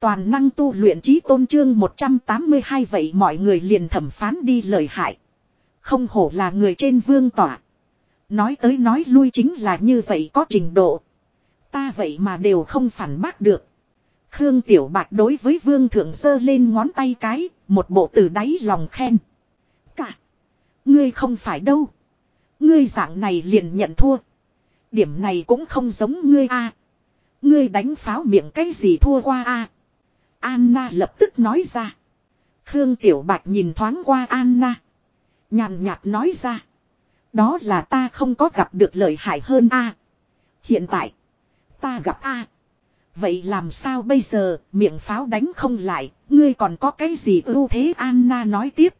Toàn năng tu luyện trí tôn trương 182 vậy mọi người liền thẩm phán đi lời hại. Không hổ là người trên vương tỏa. Nói tới nói lui chính là như vậy có trình độ. Ta vậy mà đều không phản bác được. Khương Tiểu Bạch đối với vương thượng sơ lên ngón tay cái, một bộ từ đáy lòng khen. Cả. Ngươi không phải đâu. Ngươi dạng này liền nhận thua. Điểm này cũng không giống ngươi a. Ngươi đánh pháo miệng cái gì thua qua a? Anna lập tức nói ra. Khương Tiểu Bạch nhìn thoáng qua Anna. Nhàn nhạt nói ra. Đó là ta không có gặp được lợi hại hơn a. Hiện tại. Ta gặp a. Vậy làm sao bây giờ, miệng pháo đánh không lại, ngươi còn có cái gì ưu thế Anna nói tiếp.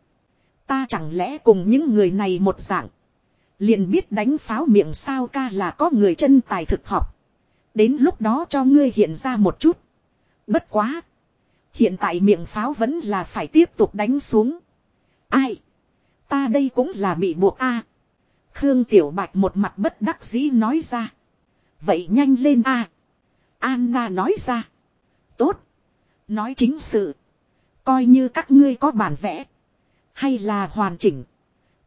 Ta chẳng lẽ cùng những người này một dạng. Liền biết đánh pháo miệng sao ca là có người chân tài thực học. Đến lúc đó cho ngươi hiện ra một chút. Bất quá. Hiện tại miệng pháo vẫn là phải tiếp tục đánh xuống. Ai? Ta đây cũng là bị buộc a. Khương Tiểu Bạch một mặt bất đắc dĩ nói ra. Vậy nhanh lên a. Anna nói ra. Tốt. Nói chính sự. Coi như các ngươi có bản vẽ. Hay là hoàn chỉnh.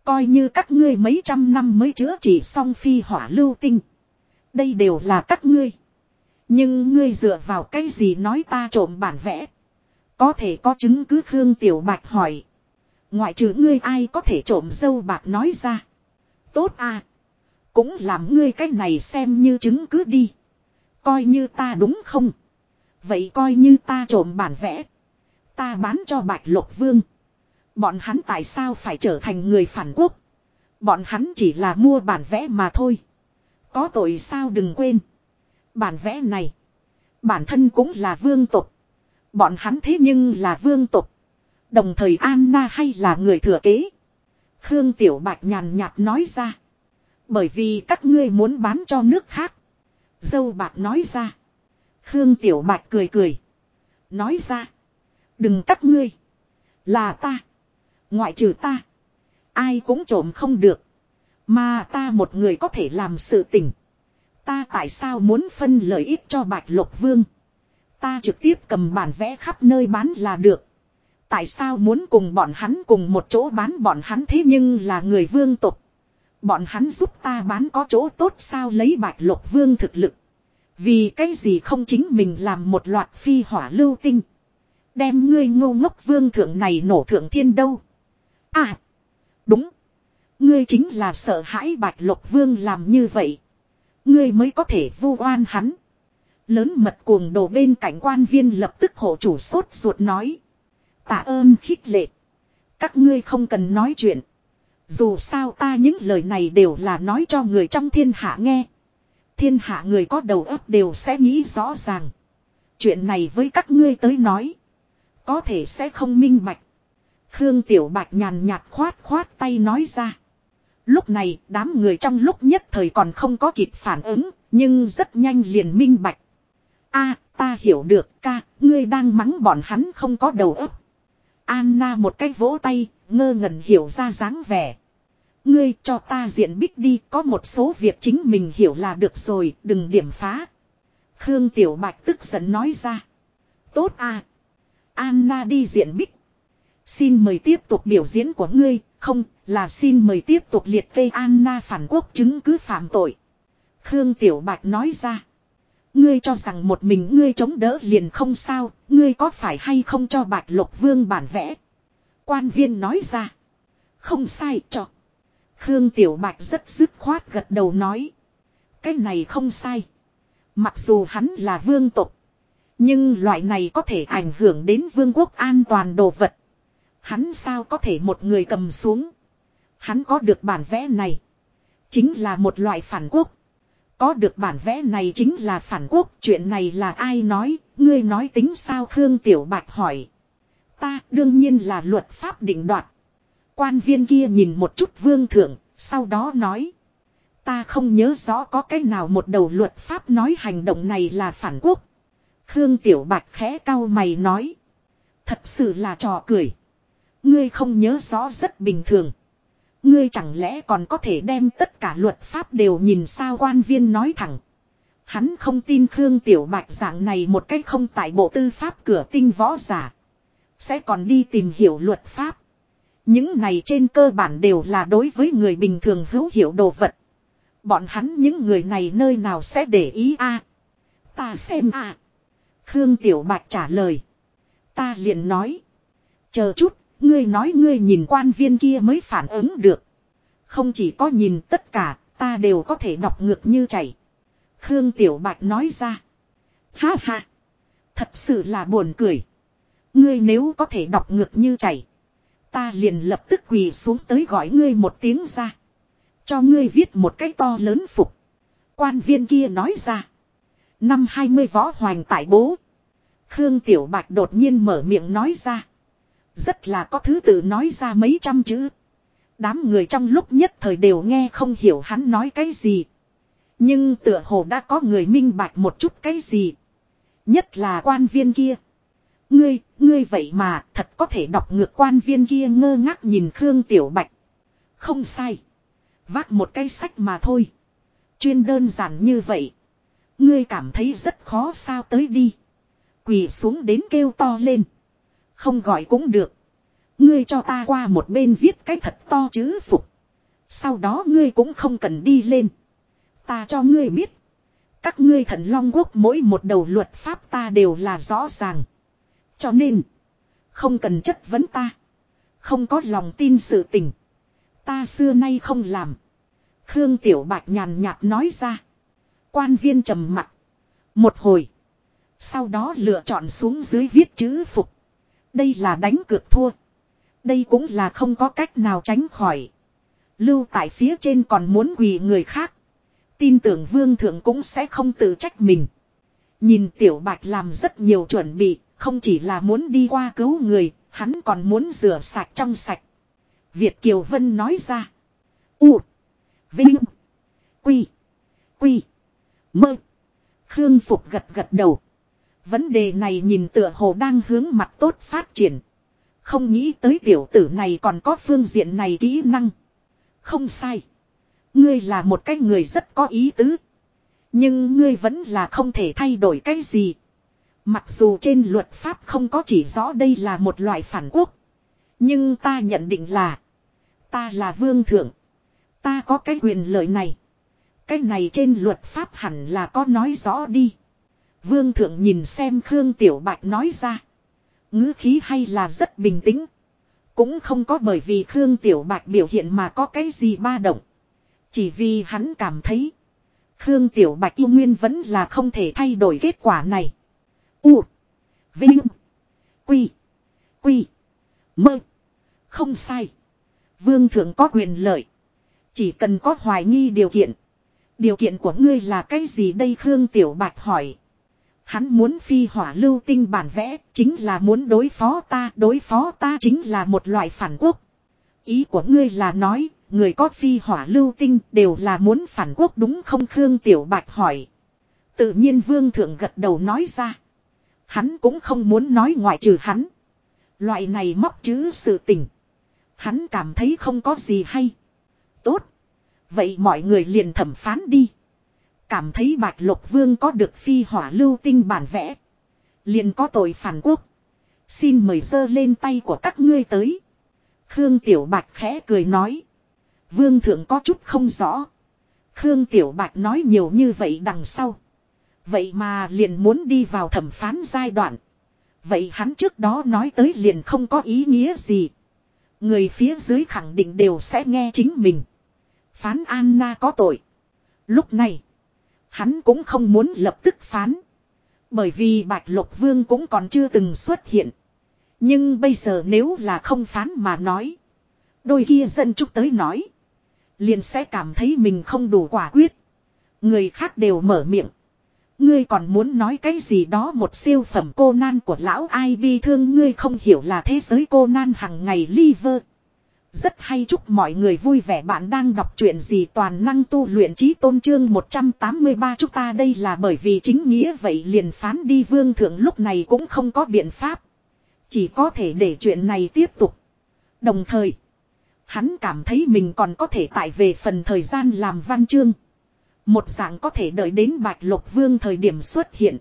Coi như các ngươi mấy trăm năm mới chữa trị xong phi hỏa lưu tinh. Đây đều là các ngươi. Nhưng ngươi dựa vào cái gì nói ta trộm bản vẽ. Có thể có chứng cứ Khương Tiểu Bạch hỏi. Ngoại trừ ngươi ai có thể trộm dâu bạc nói ra. Tốt à. Cũng làm ngươi cái này xem như chứng cứ đi. Coi như ta đúng không? Vậy coi như ta trộm bản vẽ. Ta bán cho Bạch Lộc Vương. Bọn hắn tại sao phải trở thành người phản quốc? Bọn hắn chỉ là mua bản vẽ mà thôi. Có tội sao đừng quên. Bản vẽ này. Bản thân cũng là vương tộc Bọn hắn thế nhưng là vương tục. Đồng thời Anna hay là người thừa kế. Khương Tiểu Bạch nhàn nhạt nói ra. Bởi vì các ngươi muốn bán cho nước khác. Dâu bạc nói ra. Khương Tiểu Bạch cười cười. Nói ra. Đừng các ngươi. Là ta. Ngoại trừ ta. Ai cũng trộm không được. Mà ta một người có thể làm sự tình. Ta tại sao muốn phân lợi ích cho Bạch Lộc Vương. Ta trực tiếp cầm bản vẽ khắp nơi bán là được. Tại sao muốn cùng bọn hắn cùng một chỗ bán bọn hắn thế nhưng là người vương tục. Bọn hắn giúp ta bán có chỗ tốt sao lấy bạch lục vương thực lực. Vì cái gì không chính mình làm một loạt phi hỏa lưu tinh. Đem ngươi ngô ngốc vương thượng này nổ thượng thiên đâu. À. Đúng. Ngươi chính là sợ hãi bạch lục vương làm như vậy. Ngươi mới có thể vu oan hắn. Lớn mật cuồng đồ bên cạnh quan viên lập tức hộ chủ sốt ruột nói. Tạ ơn khích lệ. Các ngươi không cần nói chuyện. Dù sao ta những lời này đều là nói cho người trong thiên hạ nghe. Thiên hạ người có đầu óc đều sẽ nghĩ rõ ràng. Chuyện này với các ngươi tới nói. Có thể sẽ không minh bạch. Khương Tiểu Bạch nhàn nhạt khoát khoát tay nói ra. Lúc này, đám người trong lúc nhất thời còn không có kịp phản ứng. Nhưng rất nhanh liền minh bạch a ta hiểu được ca, ngươi đang mắng bọn hắn không có đầu óc. Anna một cái vỗ tay, ngơ ngẩn hiểu ra dáng vẻ. Ngươi cho ta diện bích đi, có một số việc chính mình hiểu là được rồi, đừng điểm phá. Khương Tiểu Bạch tức giận nói ra. Tốt à. Anna đi diện bích. Xin mời tiếp tục biểu diễn của ngươi, không, là xin mời tiếp tục liệt kê Anna phản quốc chứng cứ phạm tội. Khương Tiểu Bạch nói ra. Ngươi cho rằng một mình ngươi chống đỡ liền không sao, ngươi có phải hay không cho Bạch Lục Vương bản vẽ? Quan viên nói ra. Không sai cho. Khương Tiểu Bạch rất dứt khoát gật đầu nói. Cái này không sai. Mặc dù hắn là vương tộc, Nhưng loại này có thể ảnh hưởng đến vương quốc an toàn đồ vật. Hắn sao có thể một người cầm xuống. Hắn có được bản vẽ này. Chính là một loại phản quốc. Có được bản vẽ này chính là phản quốc. Chuyện này là ai nói. Ngươi nói tính sao Khương Tiểu Bạch hỏi. Ta đương nhiên là luật pháp định đoạt. Quan viên kia nhìn một chút vương thượng, sau đó nói. Ta không nhớ rõ có cái nào một đầu luật pháp nói hành động này là phản quốc. Khương Tiểu Bạch khẽ cau mày nói. Thật sự là trò cười. Ngươi không nhớ rõ rất bình thường. Ngươi chẳng lẽ còn có thể đem tất cả luật pháp đều nhìn sao quan viên nói thẳng. Hắn không tin Khương Tiểu Bạch dạng này một cách không tại bộ tư pháp cửa tinh võ giả. Sẽ còn đi tìm hiểu luật pháp. Những này trên cơ bản đều là đối với người bình thường hữu hiểu đồ vật. Bọn hắn những người này nơi nào sẽ để ý a Ta xem a Khương Tiểu Bạch trả lời. Ta liền nói. Chờ chút, ngươi nói ngươi nhìn quan viên kia mới phản ứng được. Không chỉ có nhìn tất cả, ta đều có thể đọc ngược như chảy. Khương Tiểu Bạch nói ra. Ha ha. Thật sự là buồn cười. Ngươi nếu có thể đọc ngược như chảy. Ta liền lập tức quỳ xuống tới gọi ngươi một tiếng ra. Cho ngươi viết một cái to lớn phục. Quan viên kia nói ra. Năm 20 võ hoành tại bố. Khương Tiểu Bạch đột nhiên mở miệng nói ra. Rất là có thứ tự nói ra mấy trăm chữ. Đám người trong lúc nhất thời đều nghe không hiểu hắn nói cái gì. Nhưng tựa hồ đã có người minh bạch một chút cái gì. Nhất là quan viên kia. Ngươi, ngươi vậy mà thật có thể đọc ngược quan viên kia ngơ ngác nhìn Khương Tiểu Bạch. Không sai. Vác một cái sách mà thôi. Chuyên đơn giản như vậy. Ngươi cảm thấy rất khó sao tới đi. Quỳ xuống đến kêu to lên. Không gọi cũng được. Ngươi cho ta qua một bên viết cái thật to chữ phục. Sau đó ngươi cũng không cần đi lên. Ta cho ngươi biết. Các ngươi thần long quốc mỗi một đầu luật pháp ta đều là rõ ràng. Cho nên. Không cần chất vấn ta. Không có lòng tin sự tình. Ta xưa nay không làm. Khương Tiểu Bạch nhàn nhạt nói ra. Quan viên trầm mặt. Một hồi. Sau đó lựa chọn xuống dưới viết chữ phục. Đây là đánh cược thua. Đây cũng là không có cách nào tránh khỏi. Lưu tại phía trên còn muốn quỳ người khác. Tin tưởng vương thượng cũng sẽ không tự trách mình. Nhìn tiểu bạch làm rất nhiều chuẩn bị, không chỉ là muốn đi qua cứu người, hắn còn muốn rửa sạch trong sạch. Việt Kiều Vân nói ra. U. Vinh. Quy. Quy. Mơ. Khương Phục gật gật đầu. Vấn đề này nhìn tựa hồ đang hướng mặt tốt phát triển. Không nghĩ tới tiểu tử này còn có phương diện này kỹ năng. Không sai. Ngươi là một cái người rất có ý tứ. Nhưng ngươi vẫn là không thể thay đổi cái gì. Mặc dù trên luật pháp không có chỉ rõ đây là một loại phản quốc. Nhưng ta nhận định là. Ta là vương thượng. Ta có cái quyền lợi này. Cái này trên luật pháp hẳn là có nói rõ đi. Vương thượng nhìn xem Khương Tiểu Bạch nói ra. ngữ khí hay là rất bình tĩnh. Cũng không có bởi vì Khương Tiểu Bạch biểu hiện mà có cái gì ba động. Chỉ vì hắn cảm thấy. Khương Tiểu Bạch yêu nguyên vẫn là không thể thay đổi kết quả này. U. Vinh. Quy. Quy. Mơ. Không sai. Vương thượng có quyền lợi. Chỉ cần có hoài nghi điều kiện. Điều kiện của ngươi là cái gì đây Khương Tiểu Bạch hỏi. Hắn muốn phi hỏa lưu tinh bản vẽ, chính là muốn đối phó ta, đối phó ta chính là một loại phản quốc. Ý của ngươi là nói, người có phi hỏa lưu tinh đều là muốn phản quốc đúng không Khương Tiểu Bạch hỏi. Tự nhiên Vương Thượng gật đầu nói ra. Hắn cũng không muốn nói ngoại trừ hắn. Loại này móc chứ sự tình. Hắn cảm thấy không có gì hay. Tốt. Vậy mọi người liền thẩm phán đi. Cảm thấy Bạch Lục Vương có được phi hỏa lưu tinh bản vẽ. Liền có tội phản quốc. Xin mời dơ lên tay của các ngươi tới. Khương Tiểu Bạch khẽ cười nói. Vương thượng có chút không rõ. Khương Tiểu Bạch nói nhiều như vậy đằng sau. Vậy mà liền muốn đi vào thẩm phán giai đoạn. Vậy hắn trước đó nói tới liền không có ý nghĩa gì. Người phía dưới khẳng định đều sẽ nghe chính mình. Phán Anna có tội. Lúc này. Hắn cũng không muốn lập tức phán. Bởi vì Bạch Lộc Vương cũng còn chưa từng xuất hiện. Nhưng bây giờ nếu là không phán mà nói. Đôi kia dân chúc tới nói. Liền sẽ cảm thấy mình không đủ quả quyết. Người khác đều mở miệng. Ngươi còn muốn nói cái gì đó một siêu phẩm cô nan của lão ai bi thương ngươi không hiểu là thế giới cô nan hằng ngày liver. Rất hay chúc mọi người vui vẻ bạn đang đọc truyện gì toàn năng tu luyện trí tôn trương 183 chúng ta đây là bởi vì chính nghĩa vậy liền phán đi vương thượng lúc này cũng không có biện pháp. Chỉ có thể để chuyện này tiếp tục. Đồng thời, hắn cảm thấy mình còn có thể tại về phần thời gian làm văn chương. Một dạng có thể đợi đến bạch lục vương thời điểm xuất hiện.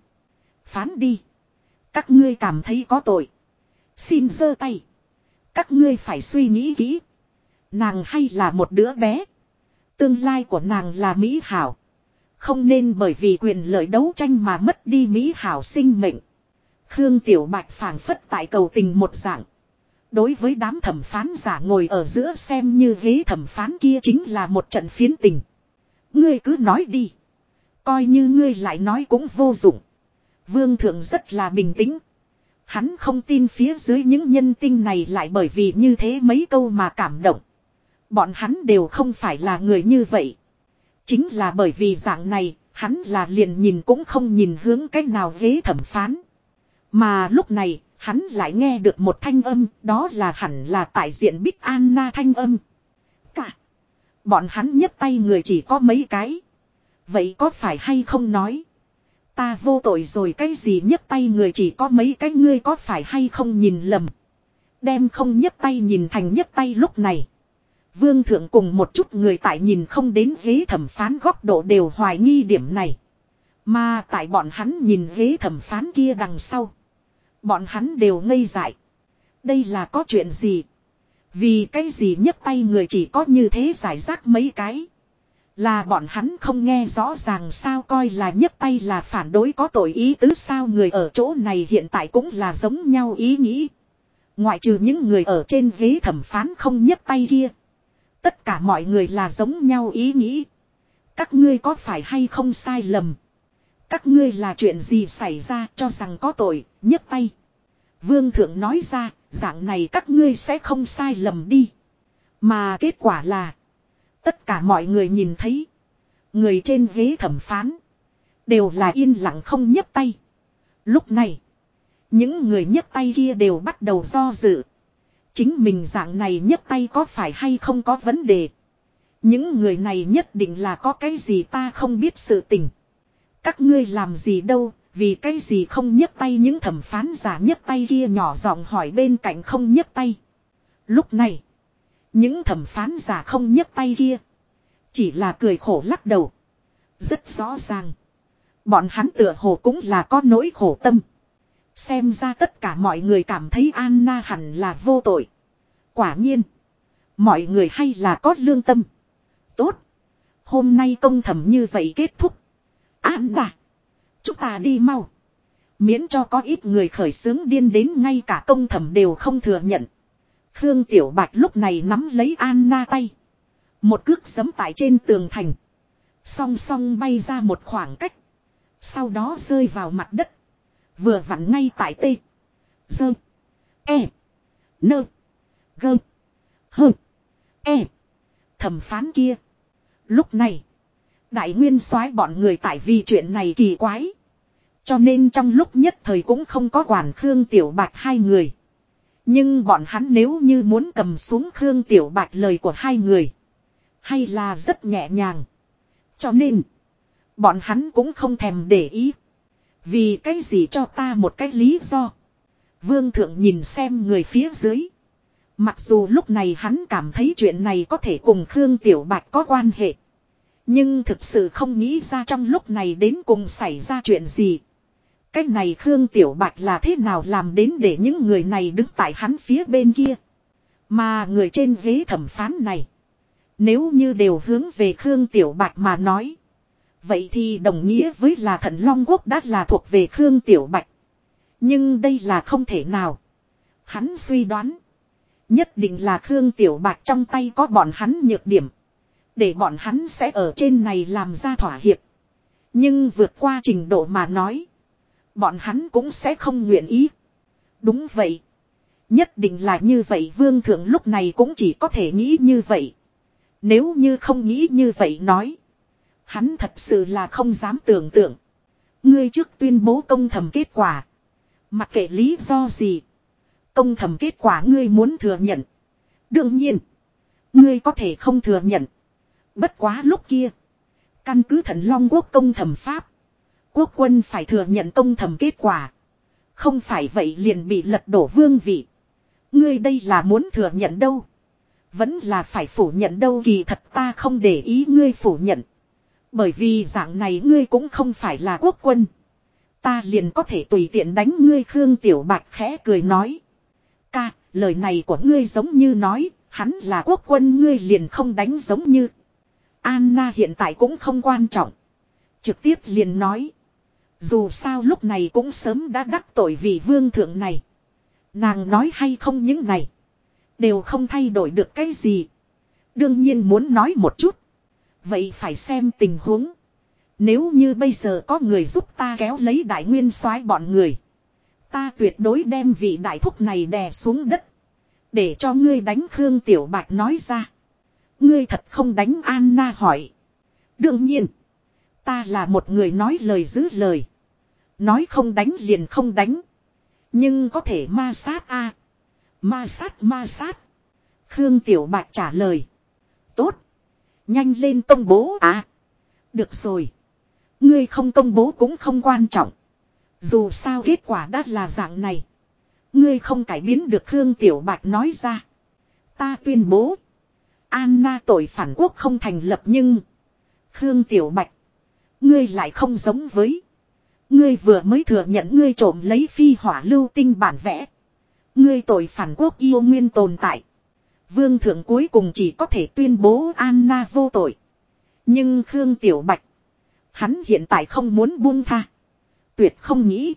Phán đi. Các ngươi cảm thấy có tội. Xin giơ tay. Các ngươi phải suy nghĩ kỹ. Nàng hay là một đứa bé. Tương lai của nàng là Mỹ Hảo. Không nên bởi vì quyền lợi đấu tranh mà mất đi Mỹ Hảo sinh mệnh. Khương Tiểu Bạch phảng phất tại cầu tình một dạng. Đối với đám thẩm phán giả ngồi ở giữa xem như ghế thẩm phán kia chính là một trận phiến tình. Ngươi cứ nói đi. Coi như ngươi lại nói cũng vô dụng. Vương thượng rất là bình tĩnh. Hắn không tin phía dưới những nhân tinh này lại bởi vì như thế mấy câu mà cảm động. Bọn hắn đều không phải là người như vậy. Chính là bởi vì dạng này, hắn là liền nhìn cũng không nhìn hướng cách nào ghế thẩm phán. Mà lúc này, hắn lại nghe được một thanh âm, đó là hẳn là tại diện Bích Anna thanh âm. Cả. Bọn hắn nhấp tay người chỉ có mấy cái. Vậy có phải hay không nói? Ta vô tội rồi cái gì nhấc tay người chỉ có mấy cái ngươi có phải hay không nhìn lầm. Đem không nhấc tay nhìn thành nhấc tay lúc này. Vương thượng cùng một chút người tại nhìn không đến ghế thẩm phán góc độ đều hoài nghi điểm này. Mà tại bọn hắn nhìn ghế thẩm phán kia đằng sau. Bọn hắn đều ngây dại. Đây là có chuyện gì? Vì cái gì nhấc tay người chỉ có như thế giải rác mấy cái. Là bọn hắn không nghe rõ ràng sao coi là nhấc tay là phản đối có tội ý tứ sao người ở chỗ này hiện tại cũng là giống nhau ý nghĩ. Ngoại trừ những người ở trên ghế thẩm phán không nhấc tay kia. Tất cả mọi người là giống nhau ý nghĩ. Các ngươi có phải hay không sai lầm. Các ngươi là chuyện gì xảy ra cho rằng có tội, nhấc tay. Vương thượng nói ra, dạng này các ngươi sẽ không sai lầm đi. Mà kết quả là, tất cả mọi người nhìn thấy, người trên ghế thẩm phán, đều là yên lặng không nhấp tay. Lúc này, những người nhấp tay kia đều bắt đầu do dự. Chính mình dạng này nhấp tay có phải hay không có vấn đề. Những người này nhất định là có cái gì ta không biết sự tình. Các ngươi làm gì đâu, vì cái gì không nhấp tay những thẩm phán giả nhấp tay kia nhỏ giọng hỏi bên cạnh không nhấp tay. Lúc này, những thẩm phán giả không nhấc tay kia. Chỉ là cười khổ lắc đầu. Rất rõ ràng. Bọn hắn tựa hồ cũng là có nỗi khổ tâm. Xem ra tất cả mọi người cảm thấy Anna hẳn là vô tội. Quả nhiên. Mọi người hay là có lương tâm. Tốt. Hôm nay công thẩm như vậy kết thúc. Anna. Chúng ta đi mau. Miễn cho có ít người khởi sướng điên đến ngay cả công thẩm đều không thừa nhận. Khương Tiểu Bạch lúc này nắm lấy Anna tay. Một cước giấm tại trên tường thành. Song song bay ra một khoảng cách. Sau đó rơi vào mặt đất. Vừa vặn ngay tại tê. Dơ. E. Nơ. Gơ. Hơ. E. Thẩm phán kia. Lúc này. Đại nguyên soái bọn người tại vì chuyện này kỳ quái. Cho nên trong lúc nhất thời cũng không có quản Khương Tiểu Bạch hai người. Nhưng bọn hắn nếu như muốn cầm xuống Khương Tiểu Bạch lời của hai người. Hay là rất nhẹ nhàng. Cho nên. Bọn hắn cũng không thèm để ý. Vì cái gì cho ta một cái lý do. Vương thượng nhìn xem người phía dưới. Mặc dù lúc này hắn cảm thấy chuyện này có thể cùng Khương Tiểu Bạch có quan hệ. Nhưng thực sự không nghĩ ra trong lúc này đến cùng xảy ra chuyện gì. Cái này Khương Tiểu Bạch là thế nào làm đến để những người này đứng tại hắn phía bên kia. Mà người trên ghế thẩm phán này. Nếu như đều hướng về Khương Tiểu Bạch mà nói. Vậy thì đồng nghĩa với là thần Long Quốc đã là thuộc về Khương Tiểu Bạch. Nhưng đây là không thể nào. Hắn suy đoán. Nhất định là Khương Tiểu Bạch trong tay có bọn hắn nhược điểm. Để bọn hắn sẽ ở trên này làm ra thỏa hiệp. Nhưng vượt qua trình độ mà nói. Bọn hắn cũng sẽ không nguyện ý. Đúng vậy. Nhất định là như vậy, vương thượng lúc này cũng chỉ có thể nghĩ như vậy. Nếu như không nghĩ như vậy nói. Hắn thật sự là không dám tưởng tượng. Ngươi trước tuyên bố công thẩm kết quả. Mặc kệ lý do gì. Công thẩm kết quả ngươi muốn thừa nhận. Đương nhiên. Ngươi có thể không thừa nhận. Bất quá lúc kia. Căn cứ thần long quốc công thẩm pháp. Quốc quân phải thừa nhận công thẩm kết quả. Không phải vậy liền bị lật đổ vương vị. Ngươi đây là muốn thừa nhận đâu. Vẫn là phải phủ nhận đâu kỳ thật ta không để ý ngươi phủ nhận. Bởi vì dạng này ngươi cũng không phải là quốc quân. Ta liền có thể tùy tiện đánh ngươi Khương Tiểu Bạch khẽ cười nói. Ca, lời này của ngươi giống như nói, hắn là quốc quân ngươi liền không đánh giống như. Anna hiện tại cũng không quan trọng. Trực tiếp liền nói. Dù sao lúc này cũng sớm đã đắc tội vì vương thượng này. Nàng nói hay không những này. Đều không thay đổi được cái gì. Đương nhiên muốn nói một chút. Vậy phải xem tình huống. Nếu như bây giờ có người giúp ta kéo lấy đại nguyên soái bọn người. Ta tuyệt đối đem vị đại thúc này đè xuống đất. Để cho ngươi đánh Khương Tiểu Bạch nói ra. Ngươi thật không đánh Anna hỏi. Đương nhiên. Ta là một người nói lời giữ lời. Nói không đánh liền không đánh. Nhưng có thể ma sát a Ma sát ma sát. Khương Tiểu Bạch trả lời. Tốt. Nhanh lên công bố à. Được rồi. Ngươi không công bố cũng không quan trọng. Dù sao kết quả đã là dạng này. Ngươi không cải biến được Khương Tiểu Bạch nói ra. Ta tuyên bố. Anna tội phản quốc không thành lập nhưng. Khương Tiểu Bạch. Ngươi lại không giống với. Ngươi vừa mới thừa nhận ngươi trộm lấy phi hỏa lưu tinh bản vẽ. Ngươi tội phản quốc yêu nguyên tồn tại. Vương thượng cuối cùng chỉ có thể tuyên bố Anna vô tội. Nhưng Khương Tiểu Bạch. Hắn hiện tại không muốn buông tha. Tuyệt không nghĩ.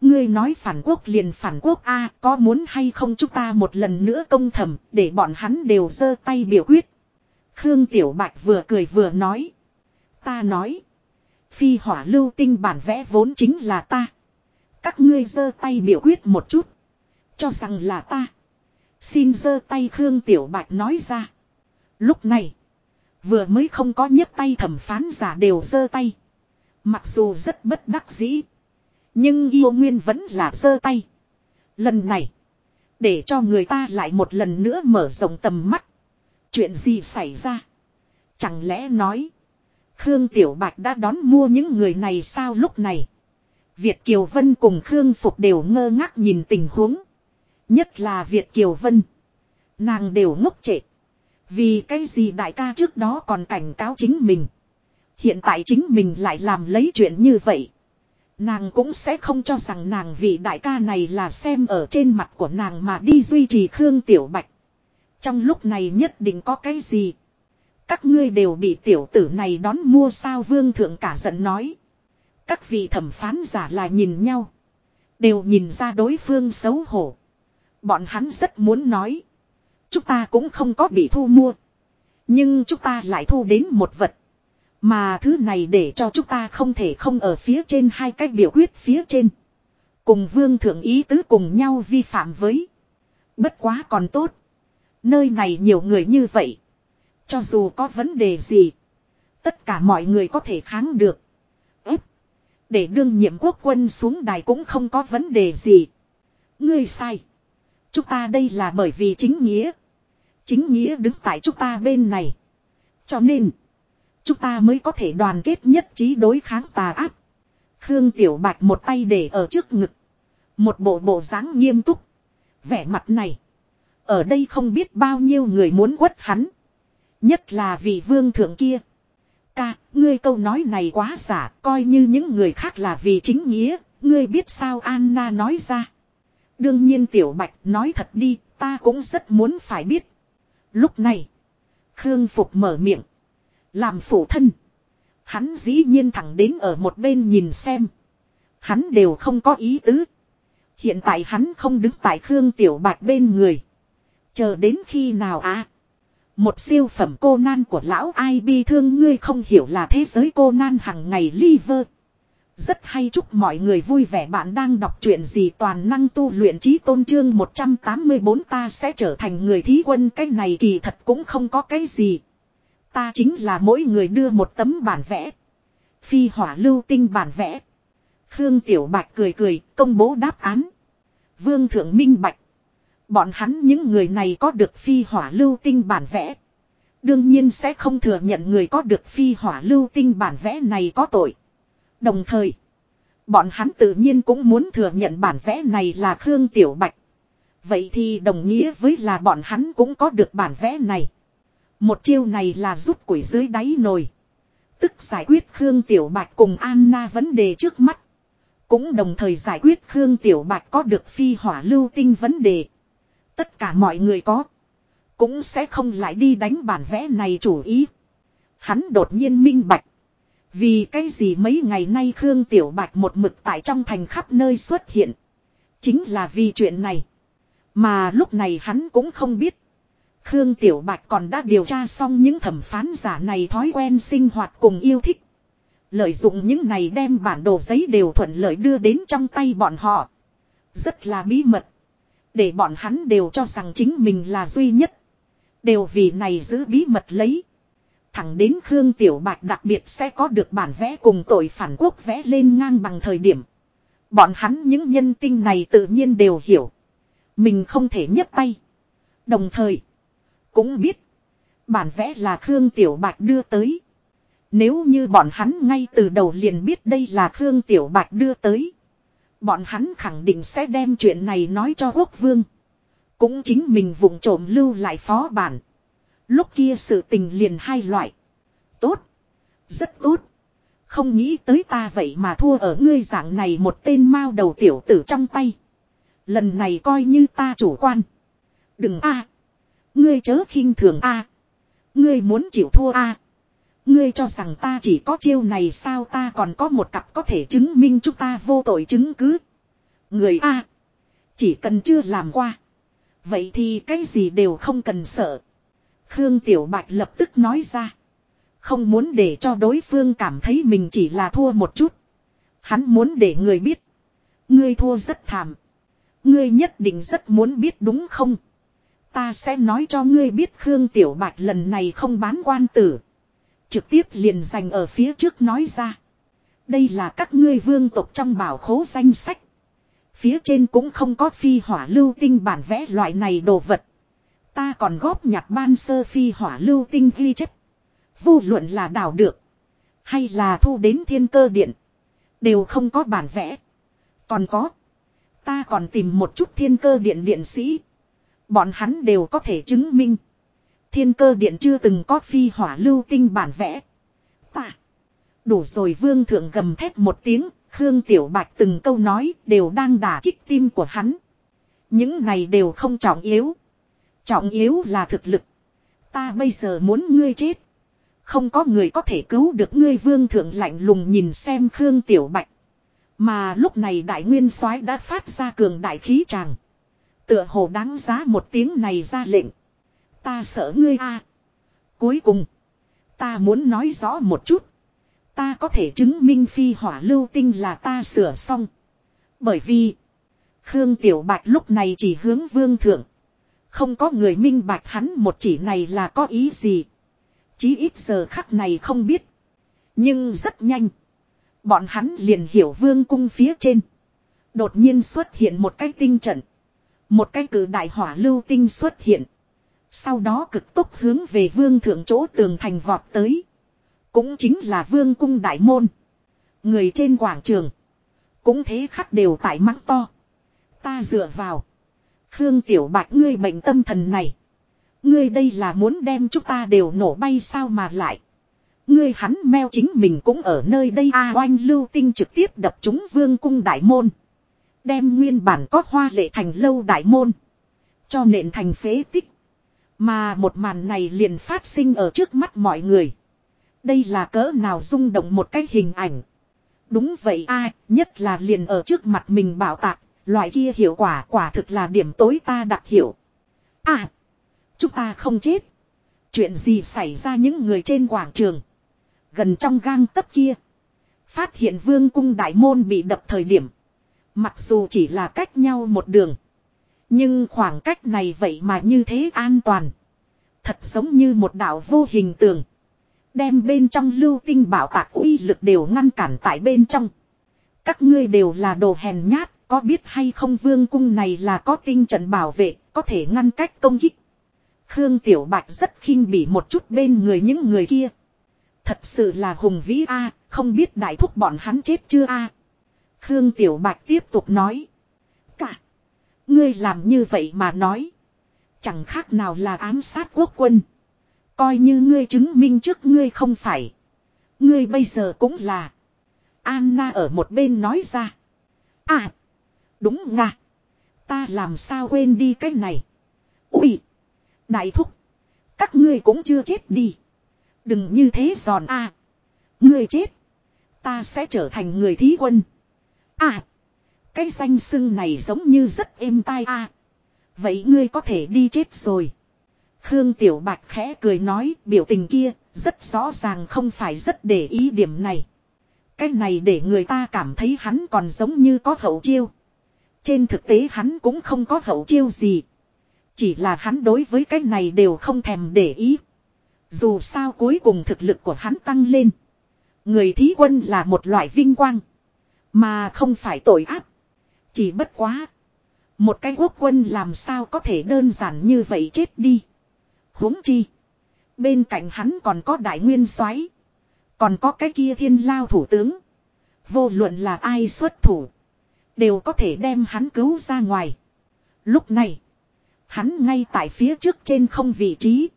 Ngươi nói phản quốc liền phản quốc a, có muốn hay không chúng ta một lần nữa công thầm để bọn hắn đều giơ tay biểu quyết. Khương Tiểu Bạch vừa cười vừa nói. Ta nói. Phi hỏa lưu tinh bản vẽ vốn chính là ta. Các ngươi giơ tay biểu quyết một chút. Cho rằng là ta. Xin giơ tay Khương Tiểu Bạch nói ra. Lúc này. Vừa mới không có nhất tay thẩm phán giả đều giơ tay. Mặc dù rất bất đắc dĩ. Nhưng yêu nguyên vẫn là giơ tay. Lần này. Để cho người ta lại một lần nữa mở rộng tầm mắt. Chuyện gì xảy ra? Chẳng lẽ nói. Khương Tiểu Bạch đã đón mua những người này sao lúc này. Việt Kiều Vân cùng Khương Phục đều ngơ ngác nhìn tình huống. Nhất là Việt Kiều Vân. Nàng đều ngốc trệ. Vì cái gì đại ca trước đó còn cảnh cáo chính mình. Hiện tại chính mình lại làm lấy chuyện như vậy. Nàng cũng sẽ không cho rằng nàng vị đại ca này là xem ở trên mặt của nàng mà đi duy trì Khương Tiểu Bạch. Trong lúc này nhất định có cái gì. Các ngươi đều bị tiểu tử này đón mua sao vương thượng cả giận nói. Các vị thẩm phán giả là nhìn nhau. Đều nhìn ra đối phương xấu hổ. Bọn hắn rất muốn nói. Chúng ta cũng không có bị thu mua. Nhưng chúng ta lại thu đến một vật. Mà thứ này để cho chúng ta không thể không ở phía trên hai cách biểu quyết phía trên. Cùng vương thượng ý tứ cùng nhau vi phạm với. Bất quá còn tốt. Nơi này nhiều người như vậy. Cho dù có vấn đề gì. Tất cả mọi người có thể kháng được. Ép. Để đương nhiệm quốc quân xuống đài cũng không có vấn đề gì. Ngươi sai. Chúng ta đây là bởi vì chính nghĩa. Chính nghĩa đứng tại chúng ta bên này. Cho nên. Chúng ta mới có thể đoàn kết nhất trí đối kháng tà ác. Khương Tiểu Bạch một tay để ở trước ngực. Một bộ bộ dáng nghiêm túc. Vẻ mặt này. Ở đây không biết bao nhiêu người muốn quất hắn. Nhất là vị vương thượng kia. Ca, ngươi câu nói này quá giả, coi như những người khác là vì chính nghĩa, ngươi biết sao Anna nói ra. Đương nhiên Tiểu Bạch nói thật đi, ta cũng rất muốn phải biết. Lúc này, Khương Phục mở miệng. Làm phụ thân. Hắn dĩ nhiên thẳng đến ở một bên nhìn xem. Hắn đều không có ý tứ. Hiện tại hắn không đứng tại Khương Tiểu Bạch bên người. Chờ đến khi nào à? Một siêu phẩm cô nan của lão ai bi thương ngươi không hiểu là thế giới cô nan hằng ngày liver. Rất hay chúc mọi người vui vẻ bạn đang đọc truyện gì toàn năng tu luyện trí tôn trương 184 ta sẽ trở thành người thí quân cái này kỳ thật cũng không có cái gì. Ta chính là mỗi người đưa một tấm bản vẽ. Phi hỏa lưu tinh bản vẽ. Khương Tiểu Bạch cười cười, công bố đáp án. Vương Thượng Minh Bạch. Bọn hắn những người này có được phi hỏa lưu tinh bản vẽ. Đương nhiên sẽ không thừa nhận người có được phi hỏa lưu tinh bản vẽ này có tội. Đồng thời, bọn hắn tự nhiên cũng muốn thừa nhận bản vẽ này là Khương Tiểu Bạch. Vậy thì đồng nghĩa với là bọn hắn cũng có được bản vẽ này. Một chiêu này là giúp quỷ dưới đáy nồi. tức giải quyết Khương Tiểu Bạch cùng Anna vấn đề trước mắt. Cũng đồng thời giải quyết Khương Tiểu Bạch có được phi hỏa lưu tinh vấn đề. Tất cả mọi người có. Cũng sẽ không lại đi đánh bản vẽ này chủ ý. Hắn đột nhiên minh bạch. Vì cái gì mấy ngày nay Khương Tiểu Bạch một mực tại trong thành khắp nơi xuất hiện. Chính là vì chuyện này. Mà lúc này hắn cũng không biết. Khương Tiểu Bạch còn đã điều tra xong những thẩm phán giả này thói quen sinh hoạt cùng yêu thích. Lợi dụng những này đem bản đồ giấy đều thuận lợi đưa đến trong tay bọn họ. Rất là bí mật. Để bọn hắn đều cho rằng chính mình là duy nhất. Đều vì này giữ bí mật lấy. Thẳng đến Khương Tiểu Bạch đặc biệt sẽ có được bản vẽ cùng tội phản quốc vẽ lên ngang bằng thời điểm. Bọn hắn những nhân tinh này tự nhiên đều hiểu. Mình không thể nhấp tay. Đồng thời. Cũng biết. Bản vẽ là Khương Tiểu Bạch đưa tới. Nếu như bọn hắn ngay từ đầu liền biết đây là Khương Tiểu Bạch đưa tới. Bọn hắn khẳng định sẽ đem chuyện này nói cho quốc vương. Cũng chính mình vụng trộm lưu lại phó bản. Lúc kia sự tình liền hai loại. Tốt. Rất tốt. Không nghĩ tới ta vậy mà thua ở ngươi dạng này một tên mao đầu tiểu tử trong tay. Lần này coi như ta chủ quan. Đừng a Ngươi chớ khinh thường a Ngươi muốn chịu thua a Ngươi cho rằng ta chỉ có chiêu này sao ta còn có một cặp có thể chứng minh chúng ta vô tội chứng cứ. Người A. Chỉ cần chưa làm qua. Vậy thì cái gì đều không cần sợ. Khương Tiểu Bạch lập tức nói ra. Không muốn để cho đối phương cảm thấy mình chỉ là thua một chút. Hắn muốn để người biết. Ngươi thua rất thảm. Ngươi nhất định rất muốn biết đúng không? Ta sẽ nói cho ngươi biết Khương Tiểu Bạch lần này không bán quan tử. Trực tiếp liền dành ở phía trước nói ra. Đây là các ngươi vương tộc trong bảo khố danh sách. Phía trên cũng không có phi hỏa lưu tinh bản vẽ loại này đồ vật. Ta còn góp nhặt ban sơ phi hỏa lưu tinh ghi chép. Vô luận là đào được. Hay là thu đến thiên cơ điện. Đều không có bản vẽ. Còn có. Ta còn tìm một chút thiên cơ điện điện sĩ. Bọn hắn đều có thể chứng minh. Thiên cơ điện chưa từng có phi hỏa lưu tinh bản vẽ. Tạ. Đủ rồi vương thượng gầm thét một tiếng. Khương Tiểu Bạch từng câu nói đều đang đả kích tim của hắn. Những này đều không trọng yếu. Trọng yếu là thực lực. Ta bây giờ muốn ngươi chết. Không có người có thể cứu được ngươi vương thượng lạnh lùng nhìn xem Khương Tiểu Bạch. Mà lúc này đại nguyên soái đã phát ra cường đại khí tràng. Tựa hồ đáng giá một tiếng này ra lệnh. Ta sợ ngươi a. Cuối cùng. Ta muốn nói rõ một chút. Ta có thể chứng minh phi hỏa lưu tinh là ta sửa xong. Bởi vì. Khương Tiểu Bạch lúc này chỉ hướng vương thượng. Không có người minh bạch hắn một chỉ này là có ý gì. Chí ít giờ khắc này không biết. Nhưng rất nhanh. Bọn hắn liền hiểu vương cung phía trên. Đột nhiên xuất hiện một cái tinh trận. Một cái cử đại hỏa lưu tinh xuất hiện. Sau đó cực tốc hướng về vương thượng chỗ tường thành vọt tới. Cũng chính là vương cung đại môn. Người trên quảng trường. Cũng thế khắc đều tại mắt to. Ta dựa vào. Khương Tiểu Bạch ngươi bệnh tâm thần này. Ngươi đây là muốn đem chúng ta đều nổ bay sao mà lại. Ngươi hắn meo chính mình cũng ở nơi đây a oanh lưu tinh trực tiếp đập chúng vương cung đại môn. Đem nguyên bản có hoa lệ thành lâu đại môn. Cho nện thành phế tích. Mà một màn này liền phát sinh ở trước mắt mọi người. Đây là cỡ nào rung động một cái hình ảnh. Đúng vậy ai, nhất là liền ở trước mặt mình bảo tạc, loại kia hiệu quả quả thực là điểm tối ta đặc hiệu. À, chúng ta không chết. Chuyện gì xảy ra những người trên quảng trường. Gần trong gang tấc kia. Phát hiện vương cung đại môn bị đập thời điểm. Mặc dù chỉ là cách nhau một đường. Nhưng khoảng cách này vậy mà như thế an toàn. Thật giống như một đảo vô hình tường. Đem bên trong lưu tinh bảo tạc uy lực đều ngăn cản tại bên trong. Các ngươi đều là đồ hèn nhát, có biết hay không vương cung này là có tinh trận bảo vệ, có thể ngăn cách công kích. Khương Tiểu Bạch rất khinh bỉ một chút bên người những người kia. Thật sự là hùng vĩ a, không biết đại thúc bọn hắn chết chưa a. Khương Tiểu Bạch tiếp tục nói. Ngươi làm như vậy mà nói. Chẳng khác nào là ám sát quốc quân. Coi như ngươi chứng minh trước ngươi không phải. Ngươi bây giờ cũng là. Anna ở một bên nói ra. À. Đúng nga. Ta làm sao quên đi cái này. Ui. Đại thúc. Các ngươi cũng chưa chết đi. Đừng như thế giòn a. Ngươi chết. Ta sẽ trở thành người thí quân. À. Cái danh xưng này giống như rất êm tai a. Vậy ngươi có thể đi chết rồi. Khương Tiểu Bạch khẽ cười nói, biểu tình kia, rất rõ ràng không phải rất để ý điểm này. Cái này để người ta cảm thấy hắn còn giống như có hậu chiêu. Trên thực tế hắn cũng không có hậu chiêu gì. Chỉ là hắn đối với cái này đều không thèm để ý. Dù sao cuối cùng thực lực của hắn tăng lên. Người thí quân là một loại vinh quang. Mà không phải tội ác. Chỉ bất quá. Một cái quốc quân làm sao có thể đơn giản như vậy chết đi. huống chi. Bên cạnh hắn còn có đại nguyên soái, Còn có cái kia thiên lao thủ tướng. Vô luận là ai xuất thủ. Đều có thể đem hắn cứu ra ngoài. Lúc này. Hắn ngay tại phía trước trên không vị trí.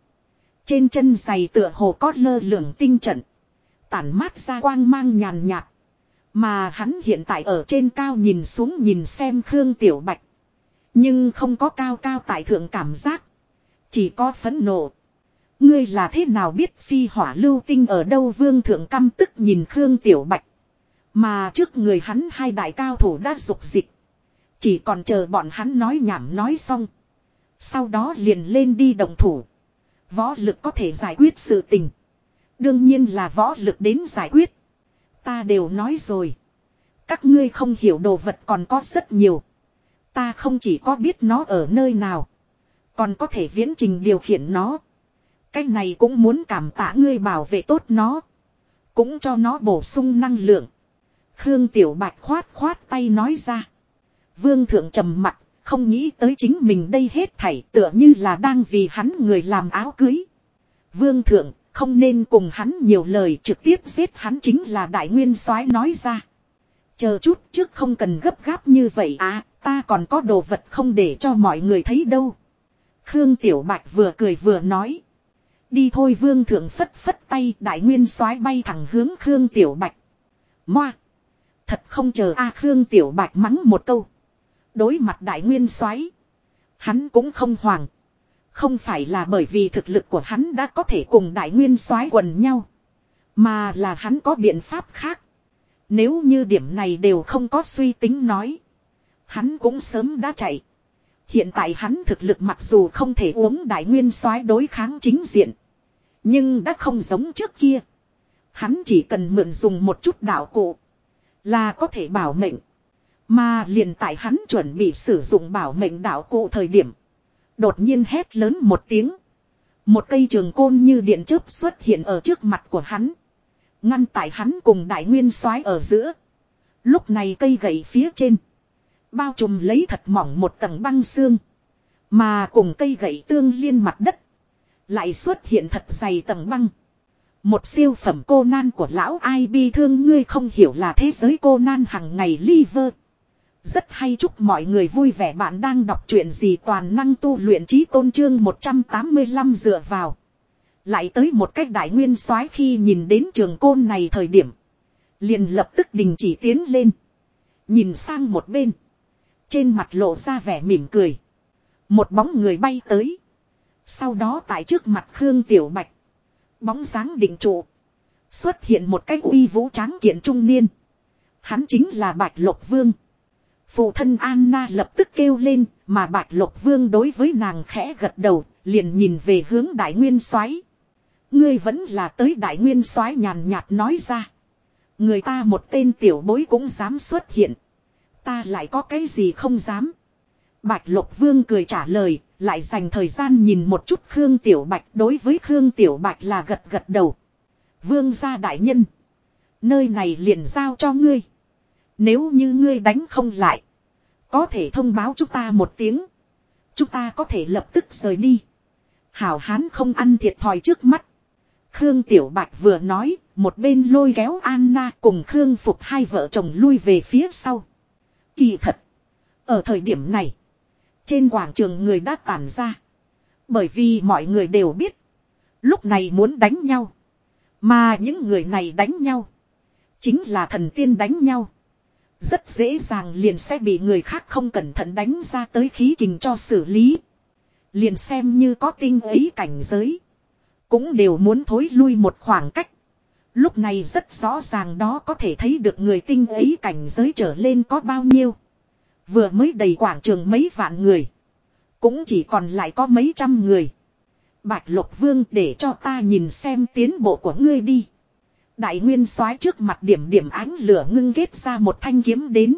Trên chân giày tựa hồ có lơ lửng tinh trận. Tản mát ra quang mang nhàn nhạt. Mà hắn hiện tại ở trên cao nhìn xuống nhìn xem Khương Tiểu Bạch. Nhưng không có cao cao tại thượng cảm giác. Chỉ có phẫn nộ. Ngươi là thế nào biết phi hỏa lưu tinh ở đâu vương thượng căm tức nhìn Khương Tiểu Bạch. Mà trước người hắn hai đại cao thủ đã dục dịch. Chỉ còn chờ bọn hắn nói nhảm nói xong. Sau đó liền lên đi đồng thủ. Võ lực có thể giải quyết sự tình. Đương nhiên là võ lực đến giải quyết. Ta đều nói rồi. Các ngươi không hiểu đồ vật còn có rất nhiều. Ta không chỉ có biết nó ở nơi nào. Còn có thể viễn trình điều khiển nó. Cái này cũng muốn cảm tạ ngươi bảo vệ tốt nó. Cũng cho nó bổ sung năng lượng. Khương Tiểu Bạch khoát khoát tay nói ra. Vương thượng trầm mặt, không nghĩ tới chính mình đây hết thảy tựa như là đang vì hắn người làm áo cưới. Vương thượng, không nên cùng hắn nhiều lời trực tiếp giết hắn chính là đại nguyên soái nói ra. Chờ chút trước không cần gấp gáp như vậy à, ta còn có đồ vật không để cho mọi người thấy đâu. Khương Tiểu Bạch vừa cười vừa nói. Đi thôi vương thượng phất phất tay đại nguyên soái bay thẳng hướng Khương Tiểu Bạch. Moa! Thật không chờ a Khương Tiểu Bạch mắng một câu. Đối mặt đại nguyên soái Hắn cũng không hoàng. Không phải là bởi vì thực lực của hắn đã có thể cùng đại nguyên soái quần nhau. Mà là hắn có biện pháp khác. Nếu như điểm này đều không có suy tính nói. Hắn cũng sớm đã chạy. Hiện tại hắn thực lực mặc dù không thể uống đại nguyên soái đối kháng chính diện. Nhưng đã không giống trước kia. Hắn chỉ cần mượn dùng một chút đạo cụ. Là có thể bảo mệnh. Mà liền tại hắn chuẩn bị sử dụng bảo mệnh đạo cụ thời điểm. Đột nhiên hét lớn một tiếng. Một cây trường côn như điện chớp xuất hiện ở trước mặt của hắn. Ngăn tại hắn cùng đại nguyên soái ở giữa. Lúc này cây gậy phía trên. Bao trùm lấy thật mỏng một tầng băng xương. Mà cùng cây gậy tương liên mặt đất. Lại xuất hiện thật dày tầng băng. Một siêu phẩm cô nan của lão ai bi thương ngươi không hiểu là thế giới cô nan hằng ngày liver. Rất hay chúc mọi người vui vẻ bạn đang đọc truyện gì toàn năng tu luyện trí tôn trương 185 dựa vào. Lại tới một cách đại nguyên soái khi nhìn đến trường côn này thời điểm. Liền lập tức đình chỉ tiến lên. Nhìn sang một bên. Trên mặt lộ ra vẻ mỉm cười. Một bóng người bay tới. Sau đó tại trước mặt Khương Tiểu Bạch. Bóng dáng định trụ. Xuất hiện một cái uy vũ tráng kiện trung niên. Hắn chính là Bạch Lộc Vương. Phụ thân Anna lập tức kêu lên, mà Bạch Lộc Vương đối với nàng khẽ gật đầu, liền nhìn về hướng Đại Nguyên Soái. Ngươi vẫn là tới Đại Nguyên Soái nhàn nhạt nói ra. Người ta một tên tiểu bối cũng dám xuất hiện. Ta lại có cái gì không dám. Bạch Lộc Vương cười trả lời, lại dành thời gian nhìn một chút Khương Tiểu Bạch đối với Khương Tiểu Bạch là gật gật đầu. Vương gia đại nhân. Nơi này liền giao cho ngươi. Nếu như ngươi đánh không lại. Có thể thông báo chúng ta một tiếng. Chúng ta có thể lập tức rời đi. Hảo hán không ăn thiệt thòi trước mắt. Khương Tiểu Bạch vừa nói, một bên lôi kéo Anna cùng Khương Phục hai vợ chồng lui về phía sau. Kỳ thật. Ở thời điểm này, trên quảng trường người đã tản ra. Bởi vì mọi người đều biết. Lúc này muốn đánh nhau. Mà những người này đánh nhau. Chính là thần tiên đánh nhau. Rất dễ dàng liền sẽ bị người khác không cẩn thận đánh ra tới khí kình cho xử lý. Liền xem như có tinh ấy cảnh giới. Cũng đều muốn thối lui một khoảng cách. Lúc này rất rõ ràng đó có thể thấy được người tinh ấy cảnh giới trở lên có bao nhiêu. Vừa mới đầy quảng trường mấy vạn người. Cũng chỉ còn lại có mấy trăm người. Bạch Lục Vương để cho ta nhìn xem tiến bộ của ngươi đi. Đại Nguyên soái trước mặt điểm điểm ánh lửa ngưng kết ra một thanh kiếm đến.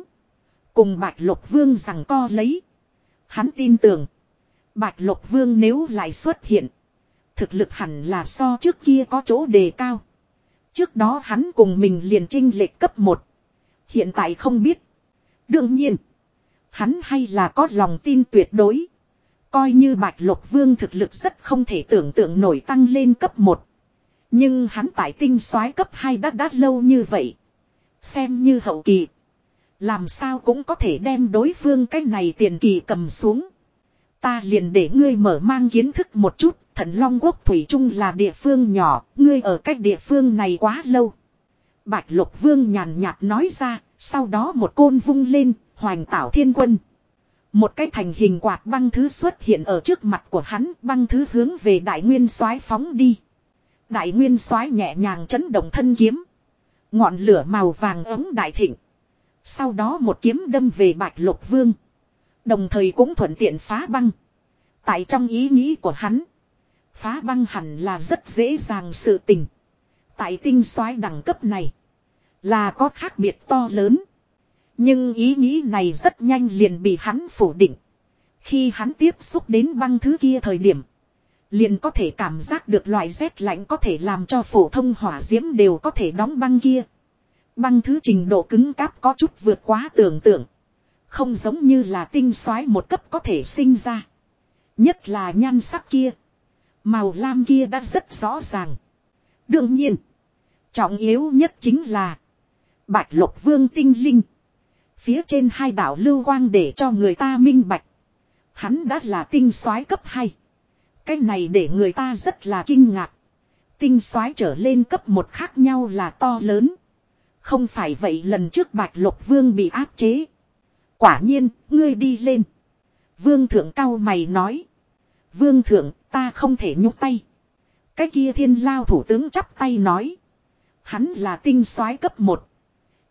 Cùng Bạch Lục Vương rằng co lấy. Hắn tin tưởng. Bạch Lục Vương nếu lại xuất hiện. Thực lực hẳn là so trước kia có chỗ đề cao. Trước đó hắn cùng mình liền trinh lệch cấp 1. Hiện tại không biết. Đương nhiên. Hắn hay là có lòng tin tuyệt đối. Coi như Bạch Lục Vương thực lực rất không thể tưởng tượng nổi tăng lên cấp 1. Nhưng hắn tại tinh soái cấp 2 đã đã lâu như vậy. Xem như hậu kỳ. Làm sao cũng có thể đem đối phương cái này tiền kỳ cầm xuống. Ta liền để ngươi mở mang kiến thức một chút, thần Long Quốc Thủy Trung là địa phương nhỏ, ngươi ở cách địa phương này quá lâu. Bạch Lục Vương nhàn nhạt nói ra, sau đó một côn vung lên, hoành tảo thiên quân. Một cái thành hình quạt băng thứ xuất hiện ở trước mặt của hắn, băng thứ hướng về đại nguyên soái phóng đi. Đại nguyên soái nhẹ nhàng chấn động thân kiếm. Ngọn lửa màu vàng ấm đại thịnh. Sau đó một kiếm đâm về bạch lục vương. Đồng thời cũng thuận tiện phá băng. Tại trong ý nghĩ của hắn. Phá băng hẳn là rất dễ dàng sự tình. Tại tinh soái đẳng cấp này. Là có khác biệt to lớn. Nhưng ý nghĩ này rất nhanh liền bị hắn phủ định. Khi hắn tiếp xúc đến băng thứ kia thời điểm. Liền có thể cảm giác được loại rét lạnh có thể làm cho phổ thông hỏa diễm đều có thể đóng băng kia. Băng thứ trình độ cứng cáp có chút vượt quá tưởng tượng. Không giống như là tinh xoái một cấp có thể sinh ra. Nhất là nhan sắc kia. Màu lam kia đã rất rõ ràng. Đương nhiên. Trọng yếu nhất chính là. Bạch lục vương tinh linh. Phía trên hai đảo lưu quang để cho người ta minh bạch. Hắn đã là tinh soái cấp 2. Cái này để người ta rất là kinh ngạc. Tinh soái trở lên cấp một khác nhau là to lớn. Không phải vậy lần trước bạch lục vương bị áp chế. Quả nhiên, ngươi đi lên. Vương thượng cao mày nói. Vương thượng, ta không thể nhúc tay. Cái kia thiên lao thủ tướng chắp tay nói. Hắn là tinh soái cấp 1.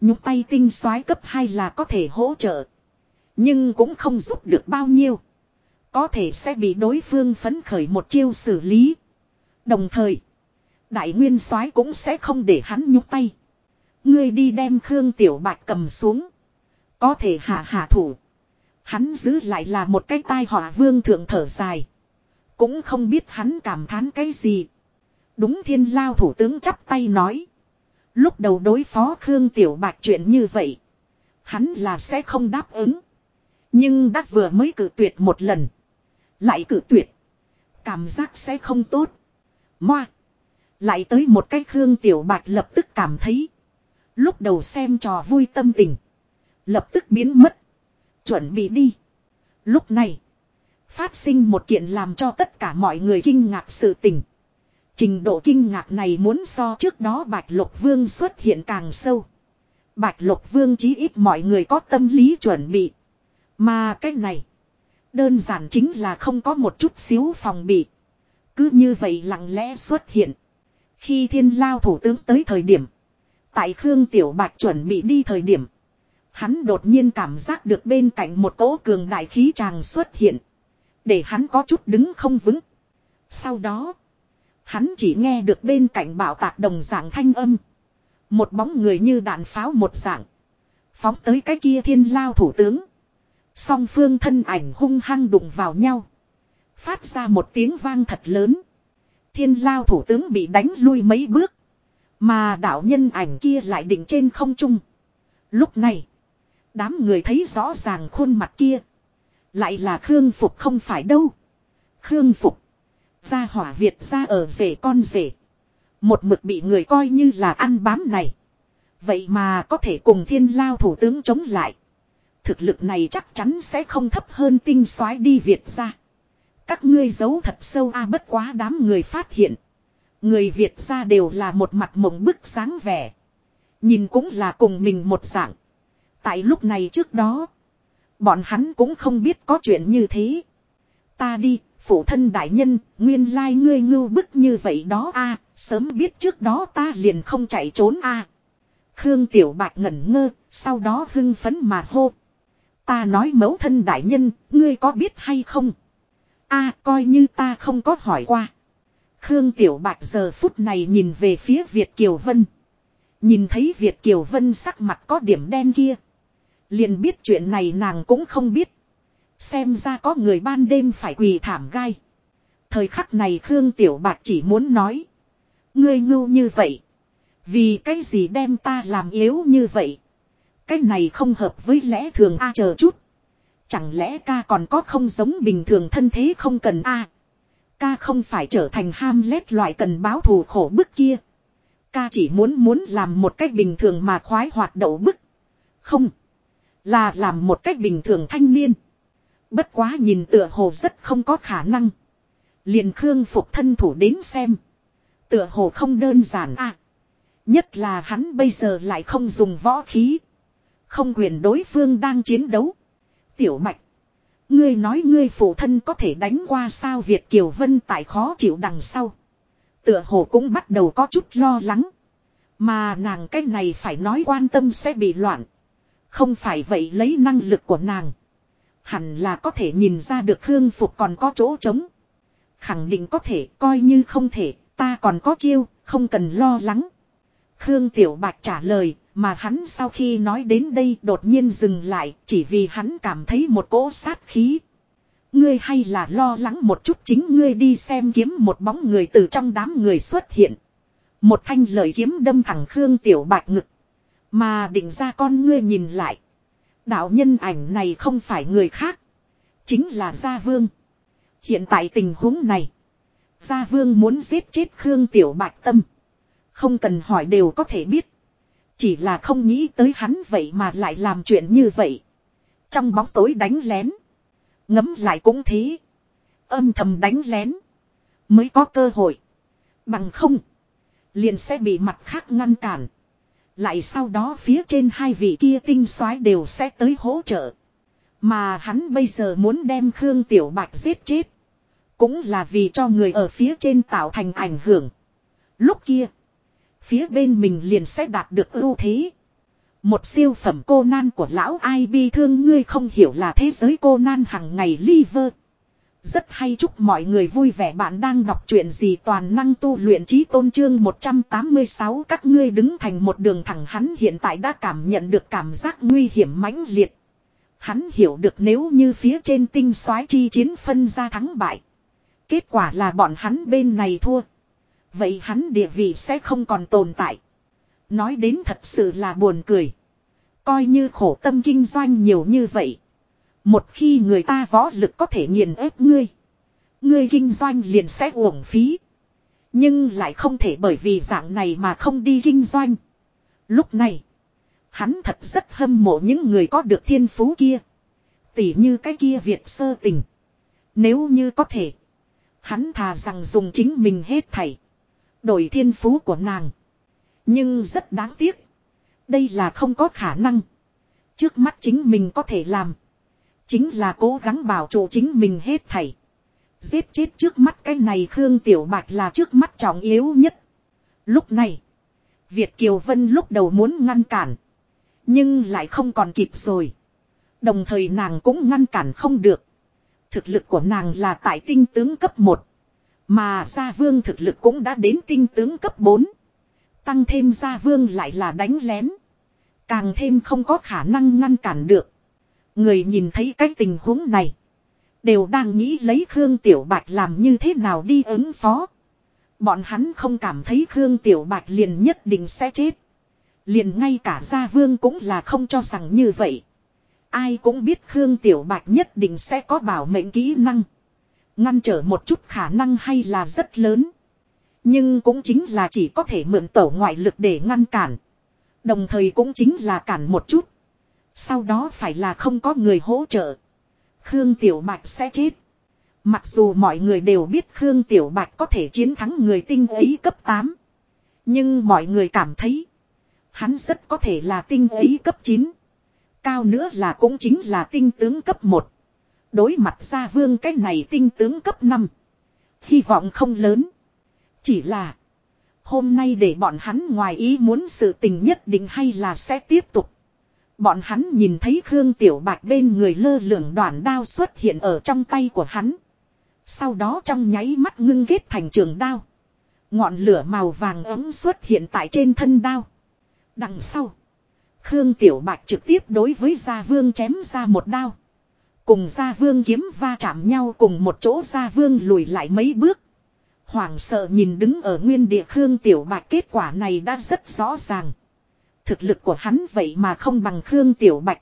Nhúc tay tinh soái cấp 2 là có thể hỗ trợ. Nhưng cũng không giúp được bao nhiêu. Có thể sẽ bị đối phương phấn khởi một chiêu xử lý. Đồng thời, đại nguyên soái cũng sẽ không để hắn nhúc tay. Ngươi đi đem Khương Tiểu Bạch cầm xuống. Có thể hạ hạ thủ. Hắn giữ lại là một cái tai họa vương thượng thở dài. Cũng không biết hắn cảm thán cái gì. Đúng thiên lao thủ tướng chắp tay nói. Lúc đầu đối phó Khương Tiểu Bạch chuyện như vậy. Hắn là sẽ không đáp ứng. Nhưng đắc vừa mới cử tuyệt một lần. Lại cử tuyệt. Cảm giác sẽ không tốt. Moa. Lại tới một cái Khương Tiểu Bạch lập tức cảm thấy. Lúc đầu xem trò vui tâm tình. Lập tức biến mất. Chuẩn bị đi. Lúc này. Phát sinh một kiện làm cho tất cả mọi người kinh ngạc sự tình. Trình độ kinh ngạc này muốn so trước đó Bạch Lục Vương xuất hiện càng sâu. Bạch Lục Vương chí ít mọi người có tâm lý chuẩn bị. Mà cái này. Đơn giản chính là không có một chút xíu phòng bị. Cứ như vậy lặng lẽ xuất hiện. Khi thiên lao thủ tướng tới thời điểm. Tại Khương Tiểu Bạch chuẩn bị đi thời điểm. Hắn đột nhiên cảm giác được bên cạnh một cỗ cường đại khí tràng xuất hiện. Để hắn có chút đứng không vững. Sau đó. Hắn chỉ nghe được bên cạnh bảo tạc đồng dạng thanh âm. Một bóng người như đạn pháo một dạng. Phóng tới cái kia thiên lao thủ tướng. Song phương thân ảnh hung hăng đụng vào nhau. Phát ra một tiếng vang thật lớn. Thiên lao thủ tướng bị đánh lui mấy bước. Mà đạo nhân ảnh kia lại định trên không trung. Lúc này. Đám người thấy rõ ràng khuôn mặt kia. Lại là Khương Phục không phải đâu. Khương Phục. Gia hỏa Việt ra ở rể con rể. Một mực bị người coi như là ăn bám này. Vậy mà có thể cùng thiên lao thủ tướng chống lại. Thực lực này chắc chắn sẽ không thấp hơn tinh soái đi Việt ra. Các ngươi giấu thật sâu a bất quá đám người phát hiện. Người Việt ra đều là một mặt mộng bức sáng vẻ. Nhìn cũng là cùng mình một dạng. Tại lúc này trước đó. Bọn hắn cũng không biết có chuyện như thế. Ta đi, phụ thân đại nhân, nguyên lai ngươi ngưu bức như vậy đó a sớm biết trước đó ta liền không chạy trốn a Khương Tiểu Bạch ngẩn ngơ, sau đó hưng phấn mà hô. Ta nói mẫu thân đại nhân, ngươi có biết hay không? a coi như ta không có hỏi qua. Khương Tiểu Bạch giờ phút này nhìn về phía Việt Kiều Vân. Nhìn thấy Việt Kiều Vân sắc mặt có điểm đen kia. Liền biết chuyện này nàng cũng không biết. Xem ra có người ban đêm phải quỳ thảm gai. Thời khắc này Khương Tiểu Bạch chỉ muốn nói. Ngươi ngưu như vậy. Vì cái gì đem ta làm yếu như vậy. Cái này không hợp với lẽ thường a chờ chút. Chẳng lẽ ca còn có không giống bình thường thân thế không cần a Ca không phải trở thành ham lét loại cần báo thù khổ bức kia. Ca chỉ muốn muốn làm một cách bình thường mà khoái hoạt đậu bức. Không. Là làm một cách bình thường thanh niên. Bất quá nhìn tựa hồ rất không có khả năng. Liền Khương phục thân thủ đến xem. Tựa hồ không đơn giản à. Nhất là hắn bây giờ lại không dùng võ khí. Không quyền đối phương đang chiến đấu. Tiểu mạch. Ngươi nói ngươi phụ thân có thể đánh qua sao Việt Kiều Vân tại khó chịu đằng sau. Tựa hồ cũng bắt đầu có chút lo lắng. Mà nàng cái này phải nói quan tâm sẽ bị loạn. Không phải vậy lấy năng lực của nàng. Hẳn là có thể nhìn ra được Khương Phục còn có chỗ trống. Khẳng định có thể coi như không thể, ta còn có chiêu, không cần lo lắng. Khương Tiểu Bạch trả lời, mà hắn sau khi nói đến đây đột nhiên dừng lại, chỉ vì hắn cảm thấy một cỗ sát khí. Ngươi hay là lo lắng một chút chính ngươi đi xem kiếm một bóng người từ trong đám người xuất hiện. Một thanh lời kiếm đâm thẳng Khương Tiểu Bạch ngực. Mà định ra con ngươi nhìn lại. Đạo nhân ảnh này không phải người khác. Chính là Gia Vương. Hiện tại tình huống này. Gia Vương muốn giết chết Khương Tiểu Bạch Tâm. Không cần hỏi đều có thể biết. Chỉ là không nghĩ tới hắn vậy mà lại làm chuyện như vậy. Trong bóng tối đánh lén. Ngấm lại cũng thế. Âm thầm đánh lén. Mới có cơ hội. Bằng không. Liền sẽ bị mặt khác ngăn cản. Lại sau đó phía trên hai vị kia tinh soái đều sẽ tới hỗ trợ. Mà hắn bây giờ muốn đem Khương Tiểu Bạch giết chết. Cũng là vì cho người ở phía trên tạo thành ảnh hưởng. Lúc kia. Phía bên mình liền sẽ đạt được ưu thế. Một siêu phẩm cô nan của lão ai bi thương ngươi không hiểu là thế giới cô nan hằng ngày liver. Rất hay chúc mọi người vui vẻ bạn đang đọc truyện gì toàn năng tu luyện trí tôn trương 186 các ngươi đứng thành một đường thẳng hắn hiện tại đã cảm nhận được cảm giác nguy hiểm mãnh liệt. Hắn hiểu được nếu như phía trên tinh soái chi chiến phân ra thắng bại. Kết quả là bọn hắn bên này thua. Vậy hắn địa vị sẽ không còn tồn tại. Nói đến thật sự là buồn cười. Coi như khổ tâm kinh doanh nhiều như vậy. Một khi người ta võ lực có thể nghiền ép ngươi. Ngươi kinh doanh liền sẽ uổng phí. Nhưng lại không thể bởi vì dạng này mà không đi kinh doanh. Lúc này. Hắn thật rất hâm mộ những người có được thiên phú kia. Tỉ như cái kia Việt sơ tình. Nếu như có thể. Hắn thà rằng dùng chính mình hết thảy. Đổi thiên phú của nàng. Nhưng rất đáng tiếc. Đây là không có khả năng. Trước mắt chính mình có thể làm. Chính là cố gắng bảo trụ chính mình hết thảy. Giết chết trước mắt cái này Khương Tiểu Bạch là trước mắt trọng yếu nhất. Lúc này. Việt Kiều Vân lúc đầu muốn ngăn cản. Nhưng lại không còn kịp rồi. Đồng thời nàng cũng ngăn cản không được. Thực lực của nàng là tại tinh tướng cấp 1. Mà gia vương thực lực cũng đã đến tinh tướng cấp 4. Tăng thêm gia vương lại là đánh lén. Càng thêm không có khả năng ngăn cản được. Người nhìn thấy cái tình huống này. Đều đang nghĩ lấy Khương Tiểu Bạch làm như thế nào đi ứng phó. Bọn hắn không cảm thấy Khương Tiểu Bạch liền nhất định sẽ chết. Liền ngay cả Gia Vương cũng là không cho rằng như vậy. Ai cũng biết Khương Tiểu Bạch nhất định sẽ có bảo mệnh kỹ năng. Ngăn trở một chút khả năng hay là rất lớn. Nhưng cũng chính là chỉ có thể mượn tổ ngoại lực để ngăn cản. Đồng thời cũng chính là cản một chút. Sau đó phải là không có người hỗ trợ. Khương Tiểu Bạch sẽ chết. Mặc dù mọi người đều biết Khương Tiểu Bạch có thể chiến thắng người tinh ấy cấp 8. Nhưng mọi người cảm thấy. Hắn rất có thể là tinh ấy cấp 9. Cao nữa là cũng chính là tinh tướng cấp 1. Đối mặt ra vương cái này tinh tướng cấp 5. Hy vọng không lớn. Chỉ là. Hôm nay để bọn hắn ngoài ý muốn sự tình nhất định hay là sẽ tiếp tục. Bọn hắn nhìn thấy Khương Tiểu Bạch bên người lơ lửng đoạn đao xuất hiện ở trong tay của hắn. Sau đó trong nháy mắt ngưng ghét thành trường đao. Ngọn lửa màu vàng ấm xuất hiện tại trên thân đao. Đằng sau. Khương Tiểu Bạch trực tiếp đối với Gia Vương chém ra một đao. Cùng Gia Vương kiếm va chạm nhau cùng một chỗ Gia Vương lùi lại mấy bước. Hoảng sợ nhìn đứng ở nguyên địa Khương Tiểu Bạch kết quả này đã rất rõ ràng. Thực lực của hắn vậy mà không bằng Khương Tiểu Bạch.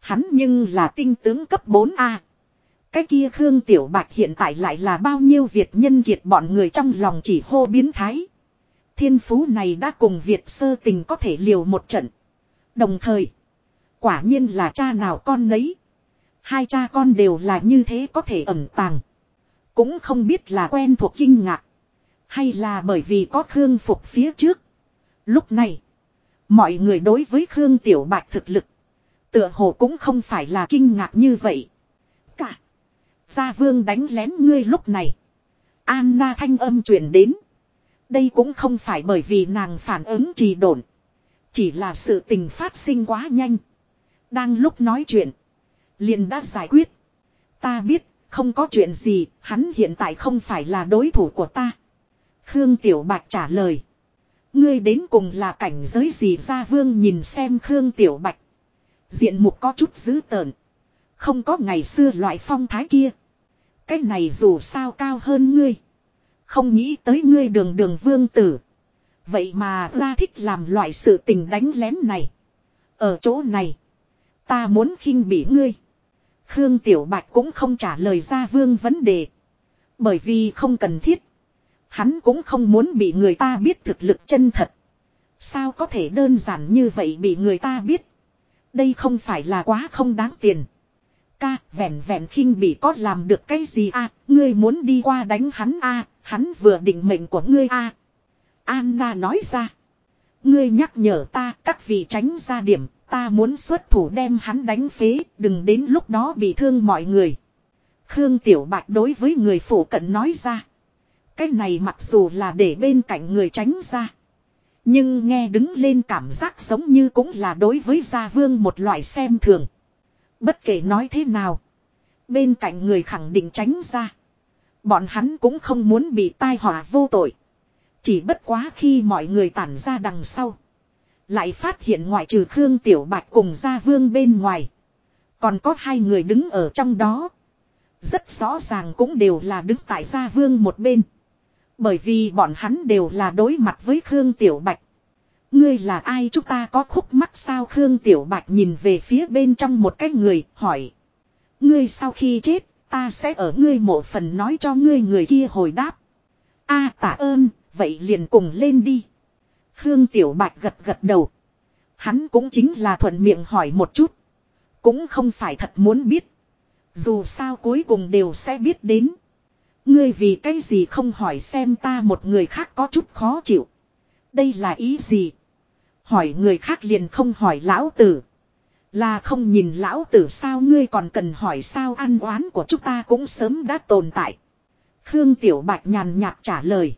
Hắn nhưng là tinh tướng cấp 4A. Cái kia Khương Tiểu Bạch hiện tại lại là bao nhiêu Việt nhân kiệt bọn người trong lòng chỉ hô biến thái. Thiên phú này đã cùng Việt sơ tình có thể liều một trận. Đồng thời, quả nhiên là cha nào con nấy. Hai cha con đều là như thế có thể ẩn tàng. Cũng không biết là quen thuộc kinh ngạc. Hay là bởi vì có Khương Phục phía trước. Lúc này, mọi người đối với Khương Tiểu Bạch thực lực. Tựa hồ cũng không phải là kinh ngạc như vậy. Cả. Gia Vương đánh lén ngươi lúc này. Anna thanh âm truyền đến. Đây cũng không phải bởi vì nàng phản ứng trì độn. Chỉ là sự tình phát sinh quá nhanh. Đang lúc nói chuyện. Liền đã giải quyết. Ta biết, không có chuyện gì, hắn hiện tại không phải là đối thủ của ta. Khương Tiểu Bạch trả lời. Ngươi đến cùng là cảnh giới gì ra vương nhìn xem Khương Tiểu Bạch. Diện mục có chút dữ tợn. Không có ngày xưa loại phong thái kia. Cái này dù sao cao hơn ngươi. Không nghĩ tới ngươi đường đường vương tử. Vậy mà ra thích làm loại sự tình đánh lén này. Ở chỗ này. Ta muốn khinh bỉ ngươi. Khương Tiểu Bạch cũng không trả lời ra vương vấn đề. Bởi vì không cần thiết. Hắn cũng không muốn bị người ta biết thực lực chân thật. Sao có thể đơn giản như vậy bị người ta biết. Đây không phải là quá không đáng tiền. Ca, vẹn vẹn khinh bị có làm được cái gì a? ngươi muốn đi qua đánh hắn a, hắn vừa định mệnh của ngươi a. Anna nói ra. Ngươi nhắc nhở ta các vị tránh ra điểm, ta muốn xuất thủ đem hắn đánh phế, đừng đến lúc đó bị thương mọi người. Khương Tiểu Bạch đối với người phụ cận nói ra. Cái này mặc dù là để bên cạnh người tránh ra. Nhưng nghe đứng lên cảm giác giống như cũng là đối với gia vương một loại xem thường. Bất kể nói thế nào. Bên cạnh người khẳng định tránh ra. Bọn hắn cũng không muốn bị tai họa vô tội. Chỉ bất quá khi mọi người tản ra đằng sau. Lại phát hiện ngoại trừ Khương Tiểu Bạch cùng Gia Vương bên ngoài. Còn có hai người đứng ở trong đó. Rất rõ ràng cũng đều là đứng tại Gia Vương một bên. Bởi vì bọn hắn đều là đối mặt với Khương Tiểu Bạch. Ngươi là ai chúng ta có khúc mắc sao Khương Tiểu Bạch nhìn về phía bên trong một cái người, hỏi. Ngươi sau khi chết, ta sẽ ở ngươi mộ phần nói cho ngươi người kia hồi đáp. a, tạ ơn, vậy liền cùng lên đi. Khương Tiểu Bạch gật gật đầu. Hắn cũng chính là thuận miệng hỏi một chút. Cũng không phải thật muốn biết. Dù sao cuối cùng đều sẽ biết đến. Ngươi vì cái gì không hỏi xem ta một người khác có chút khó chịu. Đây là ý gì? Hỏi người khác liền không hỏi lão tử. Là không nhìn lão tử sao ngươi còn cần hỏi sao ăn oán của chúng ta cũng sớm đã tồn tại. Khương Tiểu Bạch nhàn nhạt trả lời.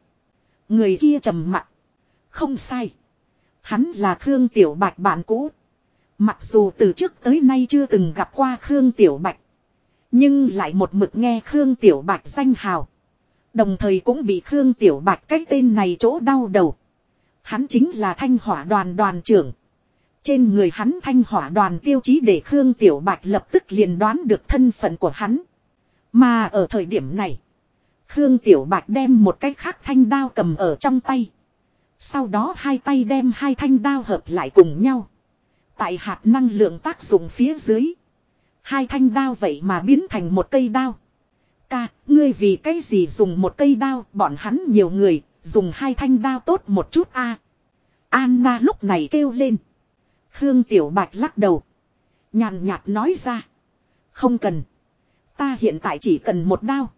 Người kia trầm mặt. Không sai. Hắn là Khương Tiểu Bạch bạn cũ. Mặc dù từ trước tới nay chưa từng gặp qua Khương Tiểu Bạch. Nhưng lại một mực nghe Khương Tiểu Bạch danh hào. Đồng thời cũng bị Khương Tiểu Bạch cái tên này chỗ đau đầu. Hắn chính là thanh hỏa đoàn đoàn trưởng. Trên người hắn thanh hỏa đoàn tiêu chí để Khương Tiểu Bạch lập tức liền đoán được thân phận của hắn. Mà ở thời điểm này, Khương Tiểu Bạch đem một cái khác thanh đao cầm ở trong tay. Sau đó hai tay đem hai thanh đao hợp lại cùng nhau. Tại hạt năng lượng tác dụng phía dưới. Hai thanh đao vậy mà biến thành một cây đao. Ca, ngươi vì cái gì dùng một cây đao, bọn hắn nhiều người, dùng hai thanh đao tốt một chút a. Anna lúc này kêu lên. Khương Tiểu Bạch lắc đầu. Nhàn nhạt nói ra. Không cần. Ta hiện tại chỉ cần một đao.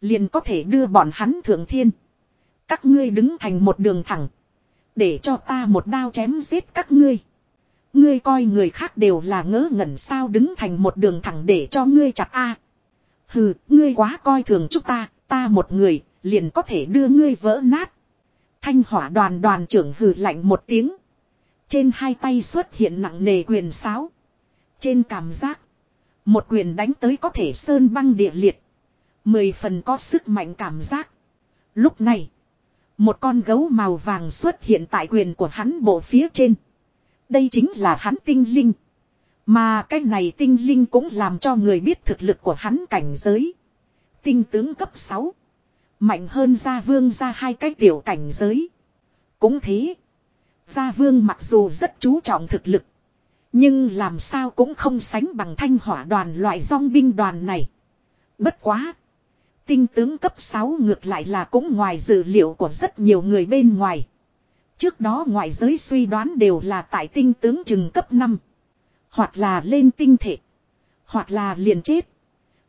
Liền có thể đưa bọn hắn thượng thiên. Các ngươi đứng thành một đường thẳng. Để cho ta một đao chém giết các ngươi. Ngươi coi người khác đều là ngớ ngẩn sao đứng thành một đường thẳng để cho ngươi chặt a. Hừ, ngươi quá coi thường chúng ta, ta một người, liền có thể đưa ngươi vỡ nát. Thanh hỏa đoàn đoàn trưởng hừ lạnh một tiếng. Trên hai tay xuất hiện nặng nề quyền sáo. Trên cảm giác. Một quyền đánh tới có thể sơn băng địa liệt. Mười phần có sức mạnh cảm giác. Lúc này. Một con gấu màu vàng xuất hiện tại quyền của hắn bộ phía trên. Đây chính là hắn tinh linh. Mà cái này tinh linh cũng làm cho người biết thực lực của hắn cảnh giới. Tinh tướng cấp 6. Mạnh hơn gia vương ra hai cái tiểu cảnh giới. Cũng thế. Gia vương mặc dù rất chú trọng thực lực. Nhưng làm sao cũng không sánh bằng thanh hỏa đoàn loại dòng binh đoàn này. Bất quá. Tinh tướng cấp 6 ngược lại là cũng ngoài dự liệu của rất nhiều người bên ngoài. Trước đó ngoại giới suy đoán đều là tại tinh tướng chừng cấp 5. Hoặc là lên tinh thể. Hoặc là liền chết.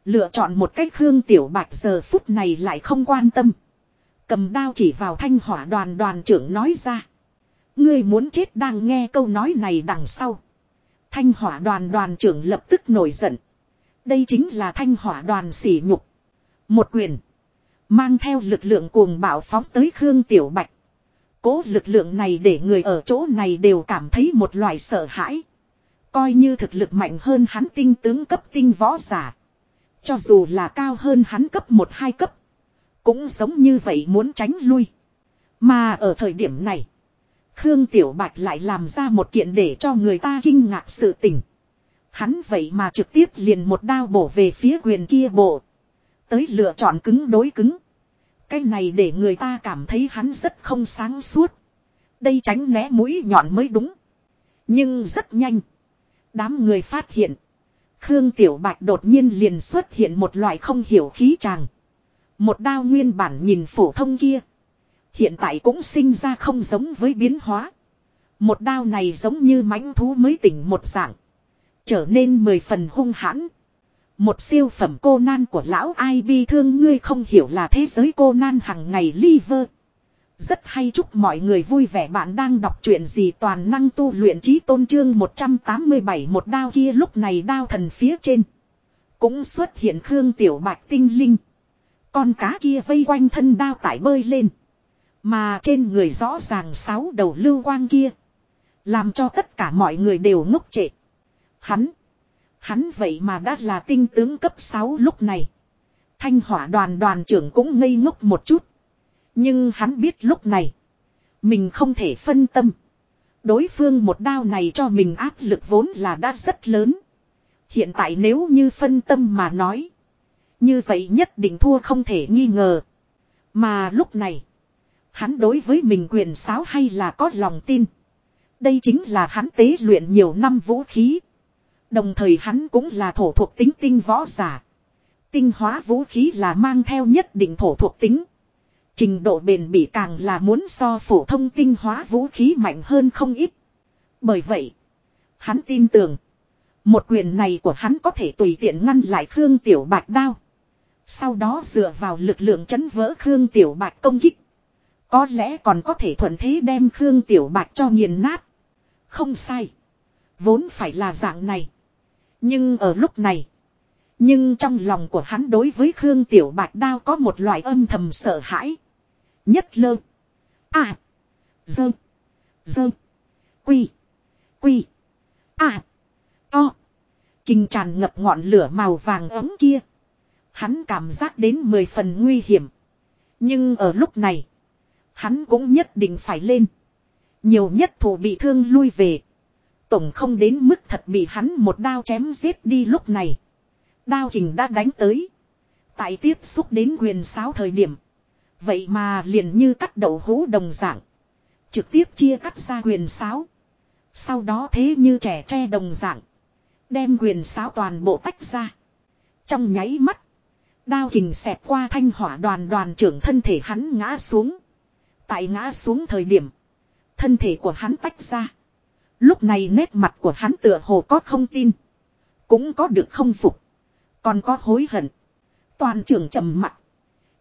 Lựa chọn một cách Khương Tiểu Bạch giờ phút này lại không quan tâm. Cầm đao chỉ vào thanh hỏa đoàn đoàn trưởng nói ra. Ngươi muốn chết đang nghe câu nói này đằng sau. Thanh hỏa đoàn đoàn trưởng lập tức nổi giận. Đây chính là thanh hỏa đoàn sỉ nhục. Một quyền. Mang theo lực lượng cuồng bạo phóng tới Khương Tiểu Bạch. Cố lực lượng này để người ở chỗ này đều cảm thấy một loại sợ hãi. Coi như thực lực mạnh hơn hắn tinh tướng cấp tinh võ giả. Cho dù là cao hơn hắn cấp 1-2 cấp. Cũng giống như vậy muốn tránh lui. Mà ở thời điểm này. Khương Tiểu Bạch lại làm ra một kiện để cho người ta kinh ngạc sự tình. Hắn vậy mà trực tiếp liền một đao bổ về phía quyền kia bộ. Tới lựa chọn cứng đối cứng. Cái này để người ta cảm thấy hắn rất không sáng suốt. Đây tránh né mũi nhọn mới đúng. Nhưng rất nhanh. Đám người phát hiện. Khương Tiểu Bạch đột nhiên liền xuất hiện một loại không hiểu khí tràng. Một đao nguyên bản nhìn phổ thông kia. Hiện tại cũng sinh ra không giống với biến hóa. Một đao này giống như mãnh thú mới tỉnh một dạng. Trở nên mười phần hung hãn. Một siêu phẩm cô nan của lão ai bi thương ngươi không hiểu là thế giới cô nan hằng ngày liver. Rất hay chúc mọi người vui vẻ bạn đang đọc truyện gì toàn năng tu luyện trí tôn trương 187 một đao kia lúc này đao thần phía trên. Cũng xuất hiện Khương Tiểu Bạch tinh linh. Con cá kia vây quanh thân đao tải bơi lên. Mà trên người rõ ràng sáu đầu lưu quang kia. Làm cho tất cả mọi người đều ngốc trệ. Hắn. Hắn vậy mà đã là tinh tướng cấp 6 lúc này. Thanh hỏa đoàn đoàn trưởng cũng ngây ngốc một chút. Nhưng hắn biết lúc này. Mình không thể phân tâm. Đối phương một đao này cho mình áp lực vốn là đã rất lớn. Hiện tại nếu như phân tâm mà nói. Như vậy nhất định thua không thể nghi ngờ. Mà lúc này. Hắn đối với mình quyền sáo hay là có lòng tin. Đây chính là hắn tế luyện nhiều năm vũ khí. Đồng thời hắn cũng là thổ thuộc tính tinh võ giả. Tinh hóa vũ khí là mang theo nhất định thổ thuộc tính. Trình độ bền bỉ càng là muốn so phổ thông tinh hóa vũ khí mạnh hơn không ít. Bởi vậy, hắn tin tưởng, một quyền này của hắn có thể tùy tiện ngăn lại Khương Tiểu Bạch đao. Sau đó dựa vào lực lượng chấn vỡ Khương Tiểu Bạch công kích. Có lẽ còn có thể thuận thế đem Khương Tiểu Bạch cho nghiền nát. Không sai. Vốn phải là dạng này. Nhưng ở lúc này. Nhưng trong lòng của hắn đối với Khương Tiểu Bạch đao có một loại âm thầm sợ hãi. Nhất lơ. À. Dơ. Dơ. Quy. Quy. À. To. Kinh tràn ngập ngọn lửa màu vàng ấm kia. Hắn cảm giác đến mười phần nguy hiểm. Nhưng ở lúc này. Hắn cũng nhất định phải lên. Nhiều nhất thủ bị thương lui về. Tổng không đến mức thật bị hắn một đao chém giết đi lúc này. Đao hình đã đánh tới. Tại tiếp xúc đến quyền sáo thời điểm. Vậy mà liền như cắt đậu hũ đồng dạng. Trực tiếp chia cắt ra quyền sáo. Sau đó thế như trẻ tre đồng dạng. Đem quyền sáo toàn bộ tách ra. Trong nháy mắt. Đao hình xẹp qua thanh hỏa đoàn đoàn trưởng thân thể hắn ngã xuống. Tại ngã xuống thời điểm. Thân thể của hắn tách ra. Lúc này nét mặt của hắn tựa hồ có không tin. Cũng có được không phục. Còn có hối hận. Toàn trường trầm mặt.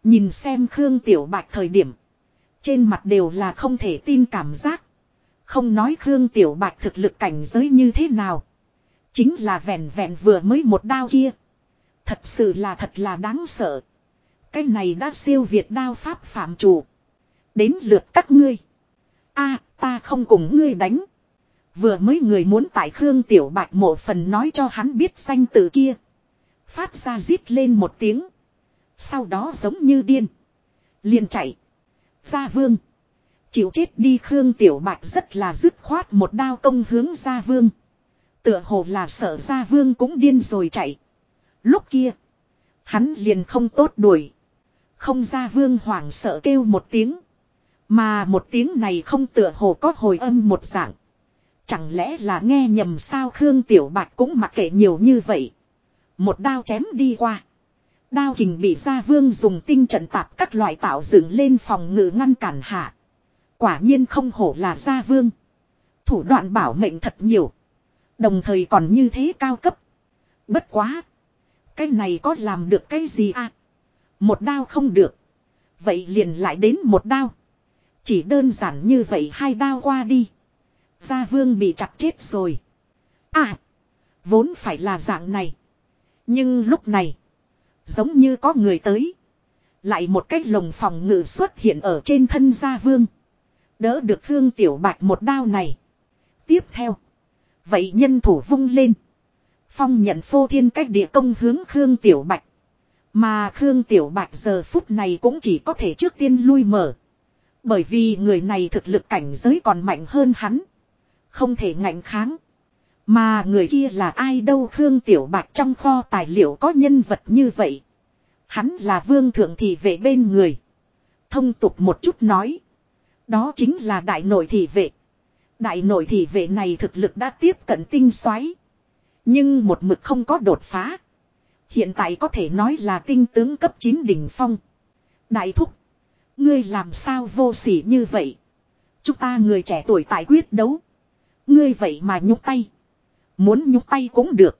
Nhìn xem Khương Tiểu Bạch thời điểm. Trên mặt đều là không thể tin cảm giác. Không nói Khương Tiểu Bạch thực lực cảnh giới như thế nào. Chính là vẹn vẹn vừa mới một đao kia. Thật sự là thật là đáng sợ. Cái này đã siêu việt đao pháp phạm chủ. Đến lượt các ngươi. a, ta không cùng ngươi đánh. Vừa mới người muốn tại Khương Tiểu Bạch mộ phần nói cho hắn biết danh từ kia. Phát ra rít lên một tiếng. Sau đó giống như điên. liền chạy. Gia vương. Chịu chết đi Khương Tiểu Bạch rất là dứt khoát một đao công hướng Gia vương. Tựa hồ là sợ Gia vương cũng điên rồi chạy. Lúc kia. Hắn liền không tốt đuổi. Không Gia vương hoảng sợ kêu một tiếng. Mà một tiếng này không tựa hồ có hồi âm một dạng. Chẳng lẽ là nghe nhầm sao Khương Tiểu Bạch cũng mặc kệ nhiều như vậy. Một đao chém đi qua. Đao hình bị gia vương dùng tinh trận tạp các loại tạo dựng lên phòng ngự ngăn cản hạ. Quả nhiên không hổ là gia vương. Thủ đoạn bảo mệnh thật nhiều. Đồng thời còn như thế cao cấp. Bất quá. Cái này có làm được cái gì à? Một đao không được. Vậy liền lại đến một đao. Chỉ đơn giản như vậy hai đao qua đi. Gia vương bị chặt chết rồi. À. Vốn phải là dạng này. Nhưng lúc này. Giống như có người tới. Lại một cái lồng phòng ngự xuất hiện ở trên thân gia vương. Đỡ được thương Tiểu Bạch một đao này. Tiếp theo. Vậy nhân thủ vung lên. Phong nhận phô thiên cách địa công hướng Khương Tiểu Bạch. Mà Khương Tiểu Bạch giờ phút này cũng chỉ có thể trước tiên lui mở. Bởi vì người này thực lực cảnh giới còn mạnh hơn hắn. Không thể ngạnh kháng. Mà người kia là ai đâu Khương Tiểu Bạch trong kho tài liệu có nhân vật như vậy. Hắn là vương thượng thị vệ bên người. Thông tục một chút nói. Đó chính là đại nội thị vệ. Đại nội thị vệ này thực lực đã tiếp cận tinh xoáy. Nhưng một mực không có đột phá. Hiện tại có thể nói là tinh tướng cấp 9 đỉnh phong. Đại thúc. Ngươi làm sao vô sỉ như vậy. Chúng ta người trẻ tuổi tại quyết đấu. Ngươi vậy mà nhúc tay. Muốn nhúc tay cũng được.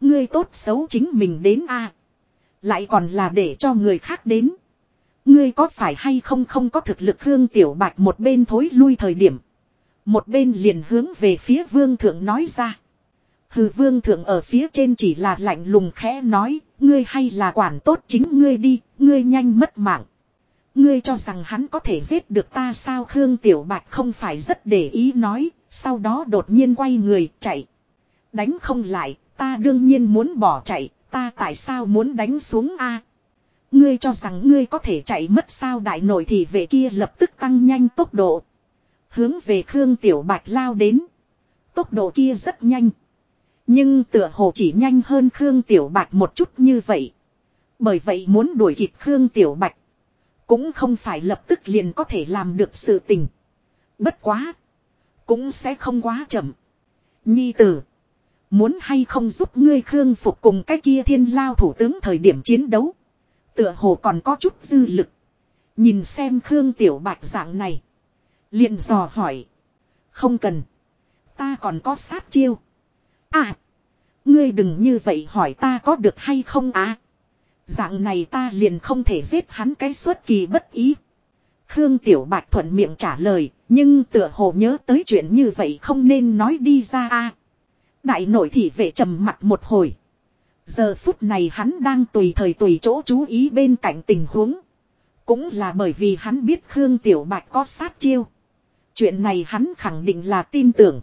Ngươi tốt xấu chính mình đến a Lại còn là để cho người khác đến. Ngươi có phải hay không không có thực lực Hương Tiểu Bạch một bên thối lui thời điểm. Một bên liền hướng về phía Vương Thượng nói ra. Hừ, Vương Thượng ở phía trên chỉ là lạnh lùng khẽ nói. Ngươi hay là quản tốt chính ngươi đi. Ngươi nhanh mất mạng. Ngươi cho rằng hắn có thể giết được ta sao Khương Tiểu Bạch không phải rất để ý nói. Sau đó đột nhiên quay người chạy. Đánh không lại, ta đương nhiên muốn bỏ chạy, ta tại sao muốn đánh xuống a? Ngươi cho rằng ngươi có thể chạy mất sao đại nội thì về kia lập tức tăng nhanh tốc độ. Hướng về Khương Tiểu Bạch lao đến. Tốc độ kia rất nhanh. Nhưng tựa hồ chỉ nhanh hơn Khương Tiểu Bạch một chút như vậy. Bởi vậy muốn đuổi kịp Khương Tiểu Bạch. Cũng không phải lập tức liền có thể làm được sự tình. Bất quá. Cũng sẽ không quá chậm. Nhi tử. Muốn hay không giúp ngươi khương phục cùng cái kia thiên lao thủ tướng thời điểm chiến đấu. Tựa hồ còn có chút dư lực. Nhìn xem Khương Tiểu Bạch dạng này. liền dò hỏi. Không cần. Ta còn có sát chiêu. À. Ngươi đừng như vậy hỏi ta có được hay không à. Dạng này ta liền không thể giết hắn cái suất kỳ bất ý. Khương Tiểu Bạch thuận miệng trả lời. Nhưng tựa hồ nhớ tới chuyện như vậy không nên nói đi ra a Đại nội thị vệ trầm mặt một hồi. Giờ phút này hắn đang tùy thời tùy chỗ chú ý bên cạnh tình huống. Cũng là bởi vì hắn biết Khương Tiểu Bạch có sát chiêu. Chuyện này hắn khẳng định là tin tưởng.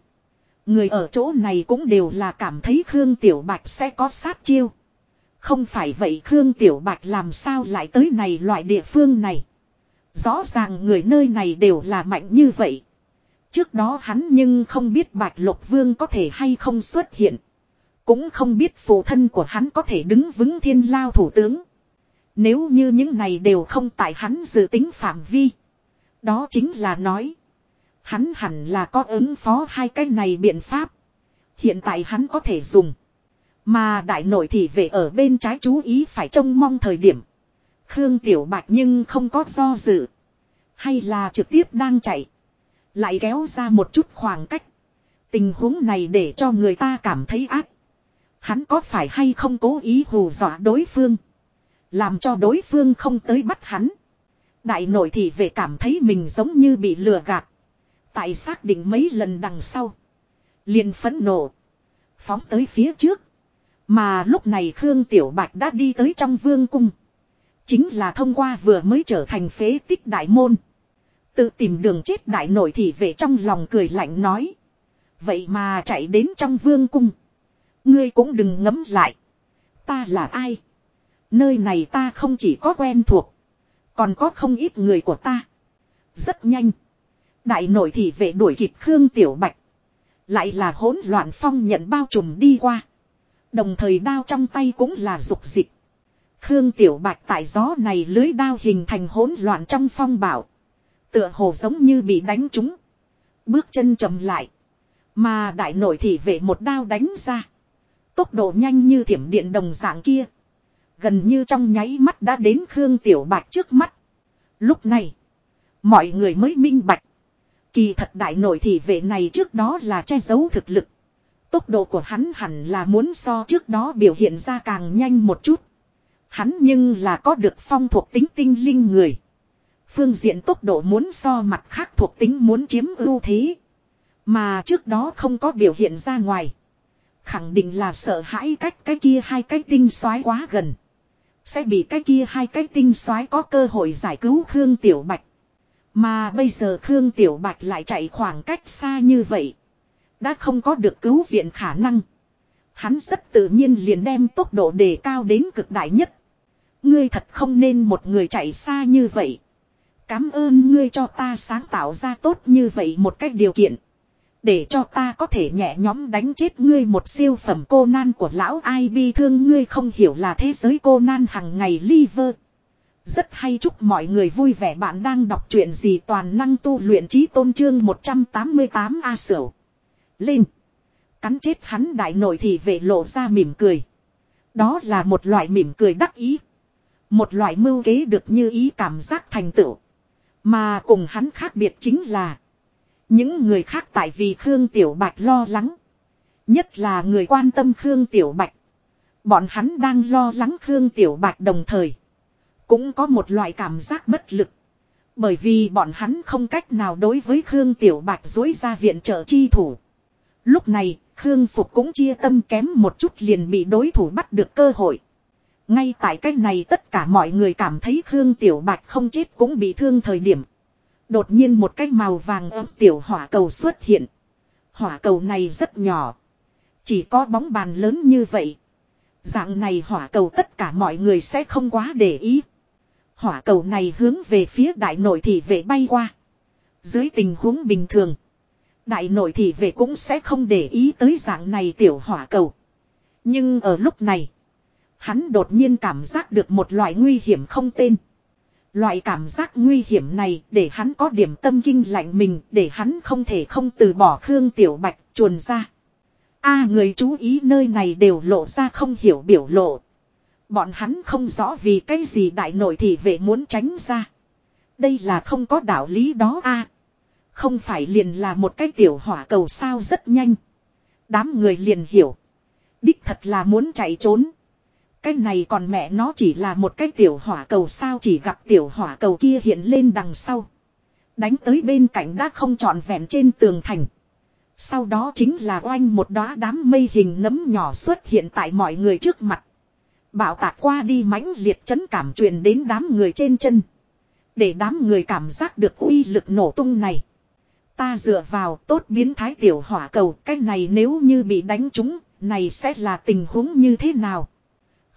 Người ở chỗ này cũng đều là cảm thấy Khương Tiểu Bạch sẽ có sát chiêu. Không phải vậy Khương Tiểu Bạch làm sao lại tới này loại địa phương này. Rõ ràng người nơi này đều là mạnh như vậy. Trước đó hắn nhưng không biết Bạch Lộc Vương có thể hay không xuất hiện. Cũng không biết phụ thân của hắn có thể đứng vững thiên lao thủ tướng. Nếu như những này đều không tại hắn dự tính phạm vi. Đó chính là nói. Hắn hẳn là có ứng phó hai cái này biện pháp. Hiện tại hắn có thể dùng. Mà đại nội thì về ở bên trái chú ý phải trông mong thời điểm. Khương Tiểu Bạch nhưng không có do dự. Hay là trực tiếp đang chạy. Lại kéo ra một chút khoảng cách. Tình huống này để cho người ta cảm thấy ác. Hắn có phải hay không cố ý hù dọa đối phương. Làm cho đối phương không tới bắt hắn. Đại nội thì về cảm thấy mình giống như bị lừa gạt. Tại xác định mấy lần đằng sau. liền phẫn nộ. Phóng tới phía trước. Mà lúc này Khương Tiểu Bạch đã đi tới trong vương cung. Chính là thông qua vừa mới trở thành phế tích đại môn. Tự tìm đường chết đại nội thị vệ trong lòng cười lạnh nói. Vậy mà chạy đến trong vương cung. Ngươi cũng đừng ngấm lại. Ta là ai? Nơi này ta không chỉ có quen thuộc. Còn có không ít người của ta. Rất nhanh. Đại nội thị vệ đuổi kịp Khương Tiểu Bạch. Lại là hỗn loạn phong nhận bao trùm đi qua. Đồng thời đao trong tay cũng là dục dịch. Khương Tiểu Bạch tại gió này lưới đao hình thành hỗn loạn trong phong bảo. Tựa hồ giống như bị đánh trúng. Bước chân chậm lại. Mà đại nội thị vệ một đao đánh ra. Tốc độ nhanh như thiểm điện đồng dạng kia. Gần như trong nháy mắt đã đến Khương Tiểu Bạch trước mắt. Lúc này. Mọi người mới minh bạch. Kỳ thật đại nội thị vệ này trước đó là che giấu thực lực. Tốc độ của hắn hẳn là muốn so trước đó biểu hiện ra càng nhanh một chút. Hắn nhưng là có được phong thuộc tính tinh linh người. Phương diện tốc độ muốn so mặt khác thuộc tính muốn chiếm ưu thế. Mà trước đó không có biểu hiện ra ngoài. Khẳng định là sợ hãi cách cái kia hai cái tinh xoái quá gần. Sẽ bị cái kia hai cái tinh xoái có cơ hội giải cứu Khương Tiểu Bạch. Mà bây giờ Khương Tiểu Bạch lại chạy khoảng cách xa như vậy. Đã không có được cứu viện khả năng. Hắn rất tự nhiên liền đem tốc độ đề cao đến cực đại nhất. Ngươi thật không nên một người chạy xa như vậy. Cám ơn ngươi cho ta sáng tạo ra tốt như vậy một cách điều kiện. Để cho ta có thể nhẹ nhóm đánh chết ngươi một siêu phẩm cô nan của lão ai bi thương ngươi không hiểu là thế giới cô nan hằng ngày liver. Rất hay chúc mọi người vui vẻ bạn đang đọc truyện gì toàn năng tu luyện trí tôn trương 188 A Sửu. Lên. Cắn chết hắn đại nội thì vệ lộ ra mỉm cười. Đó là một loại mỉm cười đắc ý. Một loại mưu kế được như ý cảm giác thành tựu. Mà cùng hắn khác biệt chính là. Những người khác tại vì Khương Tiểu Bạch lo lắng. Nhất là người quan tâm Khương Tiểu Bạch. Bọn hắn đang lo lắng Khương Tiểu Bạch đồng thời. Cũng có một loại cảm giác bất lực. Bởi vì bọn hắn không cách nào đối với Khương Tiểu Bạch dối ra viện trợ chi thủ. Lúc này, Khương Phục cũng chia tâm kém một chút liền bị đối thủ bắt được cơ hội. Ngay tại cách này tất cả mọi người cảm thấy Khương Tiểu Bạch không chết cũng bị thương thời điểm. Đột nhiên một cái màu vàng ấm tiểu hỏa cầu xuất hiện. Hỏa cầu này rất nhỏ. Chỉ có bóng bàn lớn như vậy. Dạng này hỏa cầu tất cả mọi người sẽ không quá để ý. Hỏa cầu này hướng về phía đại nội thị vệ bay qua. Dưới tình huống bình thường. Đại nội thị vệ cũng sẽ không để ý tới dạng này tiểu hỏa cầu. Nhưng ở lúc này. Hắn đột nhiên cảm giác được một loại nguy hiểm không tên. Loại cảm giác nguy hiểm này để hắn có điểm tâm kinh lạnh mình, để hắn không thể không từ bỏ Khương Tiểu Bạch chuồn ra. a, người chú ý nơi này đều lộ ra không hiểu biểu lộ. Bọn hắn không rõ vì cái gì đại nội thị vệ muốn tránh ra. Đây là không có đạo lý đó a Không phải liền là một cái tiểu hỏa cầu sao rất nhanh. Đám người liền hiểu. Đích thật là muốn chạy trốn. Cái này còn mẹ nó chỉ là một cái tiểu hỏa cầu sao chỉ gặp tiểu hỏa cầu kia hiện lên đằng sau. Đánh tới bên cạnh đã không trọn vẹn trên tường thành. Sau đó chính là oanh một đóa đám mây hình nấm nhỏ xuất hiện tại mọi người trước mặt. Bảo tạc qua đi mãnh liệt chấn cảm truyền đến đám người trên chân. Để đám người cảm giác được uy lực nổ tung này. Ta dựa vào tốt biến thái tiểu hỏa cầu. Cái này nếu như bị đánh trúng, này sẽ là tình huống như thế nào?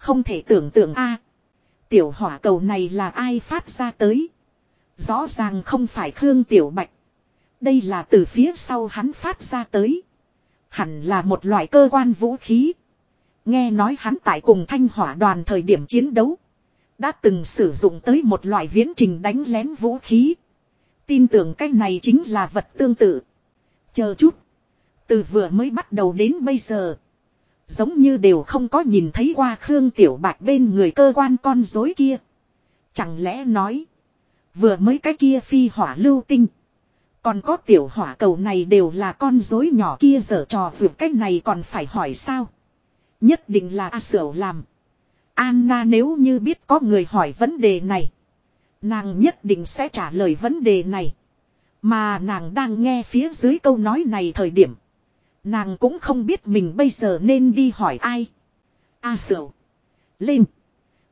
Không thể tưởng tượng a Tiểu hỏa cầu này là ai phát ra tới? Rõ ràng không phải Khương Tiểu Bạch. Đây là từ phía sau hắn phát ra tới. Hẳn là một loại cơ quan vũ khí. Nghe nói hắn tại cùng thanh hỏa đoàn thời điểm chiến đấu. Đã từng sử dụng tới một loại viễn trình đánh lén vũ khí. Tin tưởng cái này chính là vật tương tự. Chờ chút. Từ vừa mới bắt đầu đến bây giờ. Giống như đều không có nhìn thấy qua Khương Tiểu Bạch bên người cơ quan con dối kia. Chẳng lẽ nói. Vừa mới cái kia phi hỏa lưu tinh. Còn có tiểu hỏa cầu này đều là con dối nhỏ kia dở trò vượt cách này còn phải hỏi sao. Nhất định là A Sửu làm. Anna nếu như biết có người hỏi vấn đề này. Nàng nhất định sẽ trả lời vấn đề này. Mà nàng đang nghe phía dưới câu nói này thời điểm. Nàng cũng không biết mình bây giờ nên đi hỏi ai. A Sở. Lên.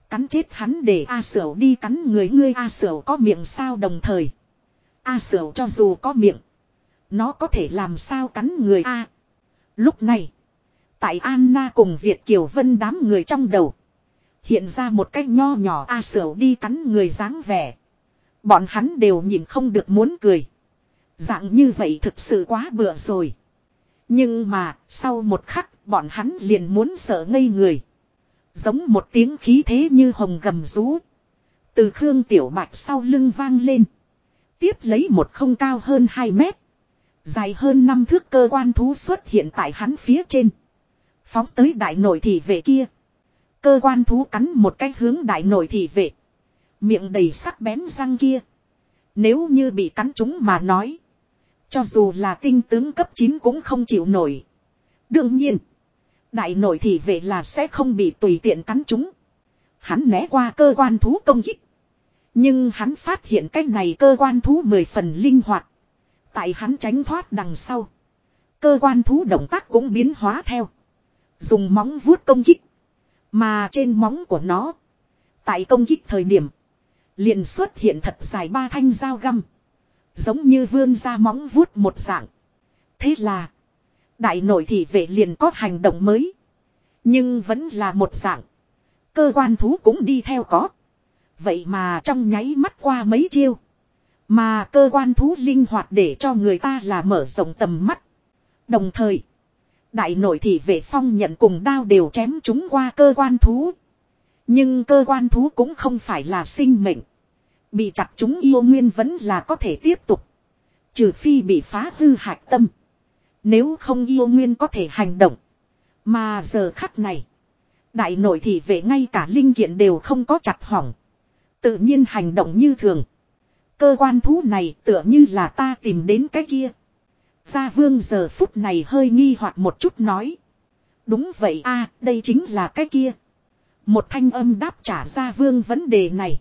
Cắn chết hắn để A Sở đi cắn người ngươi A Sở có miệng sao đồng thời. A Sở cho dù có miệng. Nó có thể làm sao cắn người A. Lúc này. Tại Anna cùng Việt Kiều Vân đám người trong đầu. Hiện ra một cách nho nhỏ A Sở đi cắn người dáng vẻ. Bọn hắn đều nhìn không được muốn cười. Dạng như vậy thực sự quá bựa rồi. Nhưng mà, sau một khắc, bọn hắn liền muốn sợ ngây người. Giống một tiếng khí thế như hồng gầm rú. Từ Khương Tiểu Bạch sau lưng vang lên. Tiếp lấy một không cao hơn 2 mét. Dài hơn năm thước cơ quan thú xuất hiện tại hắn phía trên. Phóng tới đại nội thị vệ kia. Cơ quan thú cắn một cái hướng đại nội thị vệ. Miệng đầy sắc bén răng kia. Nếu như bị cắn chúng mà nói. Cho dù là tinh tướng cấp 9 cũng không chịu nổi. Đương nhiên. Đại nội thị vệ là sẽ không bị tùy tiện cắn chúng. Hắn né qua cơ quan thú công kích. Nhưng hắn phát hiện cái này cơ quan thú mười phần linh hoạt. Tại hắn tránh thoát đằng sau. Cơ quan thú động tác cũng biến hóa theo. Dùng móng vuốt công kích. Mà trên móng của nó. Tại công kích thời điểm. Liền xuất hiện thật dài ba thanh dao găm. Giống như vươn ra móng vuốt một dạng. Thế là. Đại nội thị vệ liền có hành động mới. Nhưng vẫn là một dạng. Cơ quan thú cũng đi theo có. Vậy mà trong nháy mắt qua mấy chiêu. Mà cơ quan thú linh hoạt để cho người ta là mở rộng tầm mắt. Đồng thời. Đại nội thị vệ phong nhận cùng đao đều chém chúng qua cơ quan thú. Nhưng cơ quan thú cũng không phải là sinh mệnh. Bị chặt chúng yêu nguyên vẫn là có thể tiếp tục. Trừ phi bị phá hư hạch tâm. Nếu không yêu nguyên có thể hành động. Mà giờ khắc này. Đại nội thị về ngay cả linh kiện đều không có chặt hỏng. Tự nhiên hành động như thường. Cơ quan thú này tựa như là ta tìm đến cái kia. Gia vương giờ phút này hơi nghi hoặc một chút nói. Đúng vậy a, đây chính là cái kia. Một thanh âm đáp trả gia vương vấn đề này.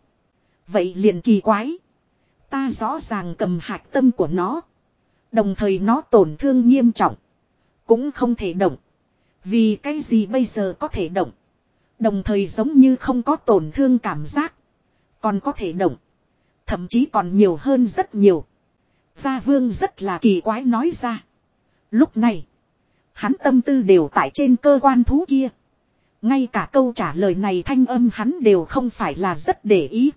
Vậy liền kỳ quái. Ta rõ ràng cầm hạch tâm của nó. Đồng thời nó tổn thương nghiêm trọng. Cũng không thể động. Vì cái gì bây giờ có thể động. Đồng thời giống như không có tổn thương cảm giác. Còn có thể động. Thậm chí còn nhiều hơn rất nhiều. Gia Vương rất là kỳ quái nói ra. Lúc này. Hắn tâm tư đều tại trên cơ quan thú kia. Ngay cả câu trả lời này thanh âm hắn đều không phải là rất để ý.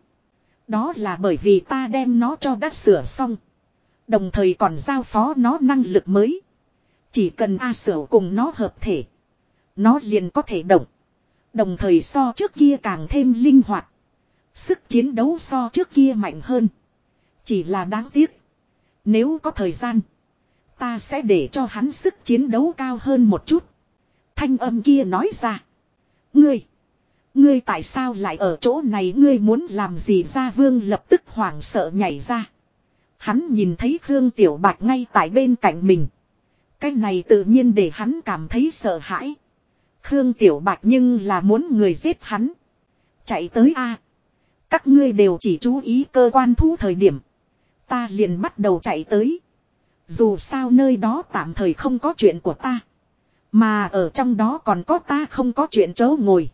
Đó là bởi vì ta đem nó cho đắt sửa xong. Đồng thời còn giao phó nó năng lực mới. Chỉ cần A sửa cùng nó hợp thể. Nó liền có thể động. Đồng thời so trước kia càng thêm linh hoạt. Sức chiến đấu so trước kia mạnh hơn. Chỉ là đáng tiếc. Nếu có thời gian. Ta sẽ để cho hắn sức chiến đấu cao hơn một chút. Thanh âm kia nói ra. Ngươi. Ngươi tại sao lại ở chỗ này ngươi muốn làm gì ra vương lập tức hoảng sợ nhảy ra. Hắn nhìn thấy Khương Tiểu Bạch ngay tại bên cạnh mình. Cái này tự nhiên để hắn cảm thấy sợ hãi. Khương Tiểu Bạch nhưng là muốn người giết hắn. Chạy tới a Các ngươi đều chỉ chú ý cơ quan thu thời điểm. Ta liền bắt đầu chạy tới. Dù sao nơi đó tạm thời không có chuyện của ta. Mà ở trong đó còn có ta không có chuyện chỗ ngồi.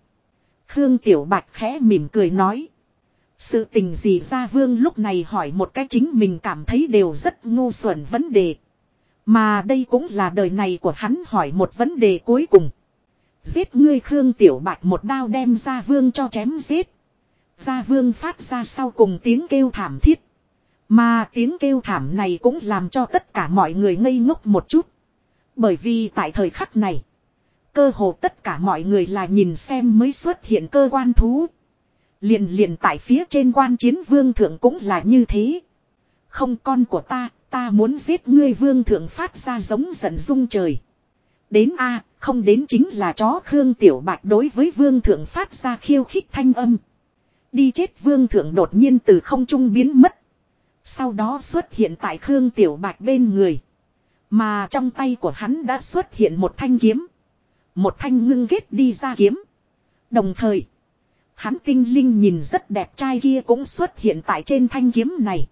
Khương Tiểu Bạch khẽ mỉm cười nói. Sự tình gì ra vương lúc này hỏi một cái chính mình cảm thấy đều rất ngu xuẩn vấn đề. Mà đây cũng là đời này của hắn hỏi một vấn đề cuối cùng. Giết ngươi Khương Tiểu Bạch một đao đem ra vương cho chém giết. Gia vương phát ra sau cùng tiếng kêu thảm thiết. Mà tiếng kêu thảm này cũng làm cho tất cả mọi người ngây ngốc một chút. Bởi vì tại thời khắc này, cơ hồ tất cả mọi người là nhìn xem mới xuất hiện cơ quan thú. Liền liền tại phía trên quan chiến vương thượng cũng là như thế. Không con của ta, ta muốn giết ngươi vương thượng phát ra giống giận dung trời. Đến A, không đến chính là chó Khương Tiểu Bạch đối với vương thượng phát ra khiêu khích thanh âm. Đi chết vương thượng đột nhiên từ không trung biến mất. Sau đó xuất hiện tại Khương Tiểu Bạch bên người. Mà trong tay của hắn đã xuất hiện một thanh kiếm. Một thanh ngưng ghét đi ra kiếm. Đồng thời. Hắn tinh linh nhìn rất đẹp trai kia cũng xuất hiện tại trên thanh kiếm này.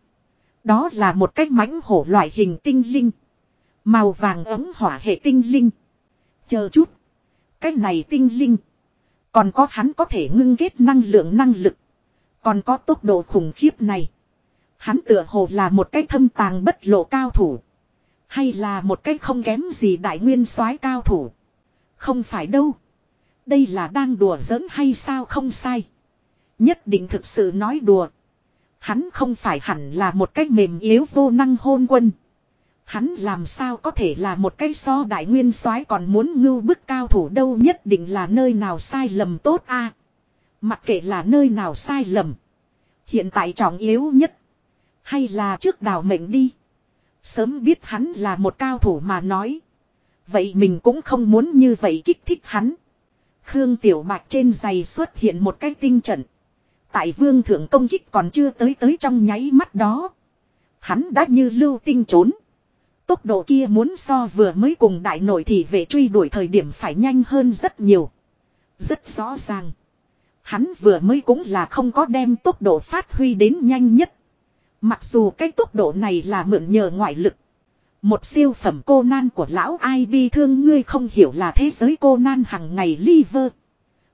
Đó là một cách mãnh hổ loại hình tinh linh. Màu vàng ấm hỏa hệ tinh linh. Chờ chút. Cái này tinh linh. Còn có hắn có thể ngưng kết năng lượng năng lực. Còn có tốc độ khủng khiếp này. Hắn tựa hồ là một cái thâm tàng bất lộ cao thủ. Hay là một cái không kém gì đại nguyên soái cao thủ. Không phải đâu. Đây là đang đùa giỡn hay sao không sai. Nhất định thực sự nói đùa. Hắn không phải hẳn là một cái mềm yếu vô năng hôn quân. Hắn làm sao có thể là một cái so đại nguyên soái còn muốn ngưu bức cao thủ đâu nhất định là nơi nào sai lầm tốt a Mặc kệ là nơi nào sai lầm. Hiện tại trọng yếu nhất. Hay là trước đào mệnh đi. Sớm biết hắn là một cao thủ mà nói. Vậy mình cũng không muốn như vậy kích thích hắn. Khương Tiểu Bạch trên giày xuất hiện một cái tinh trận. Tại vương thượng công kích còn chưa tới tới trong nháy mắt đó. Hắn đã như lưu tinh trốn. Tốc độ kia muốn so vừa mới cùng đại nội thì về truy đuổi thời điểm phải nhanh hơn rất nhiều. Rất rõ ràng. Hắn vừa mới cũng là không có đem tốc độ phát huy đến nhanh nhất. Mặc dù cái tốc độ này là mượn nhờ ngoại lực. Một siêu phẩm cô nan của lão ai bi thương ngươi không hiểu là thế giới cô nan hằng ngày liver.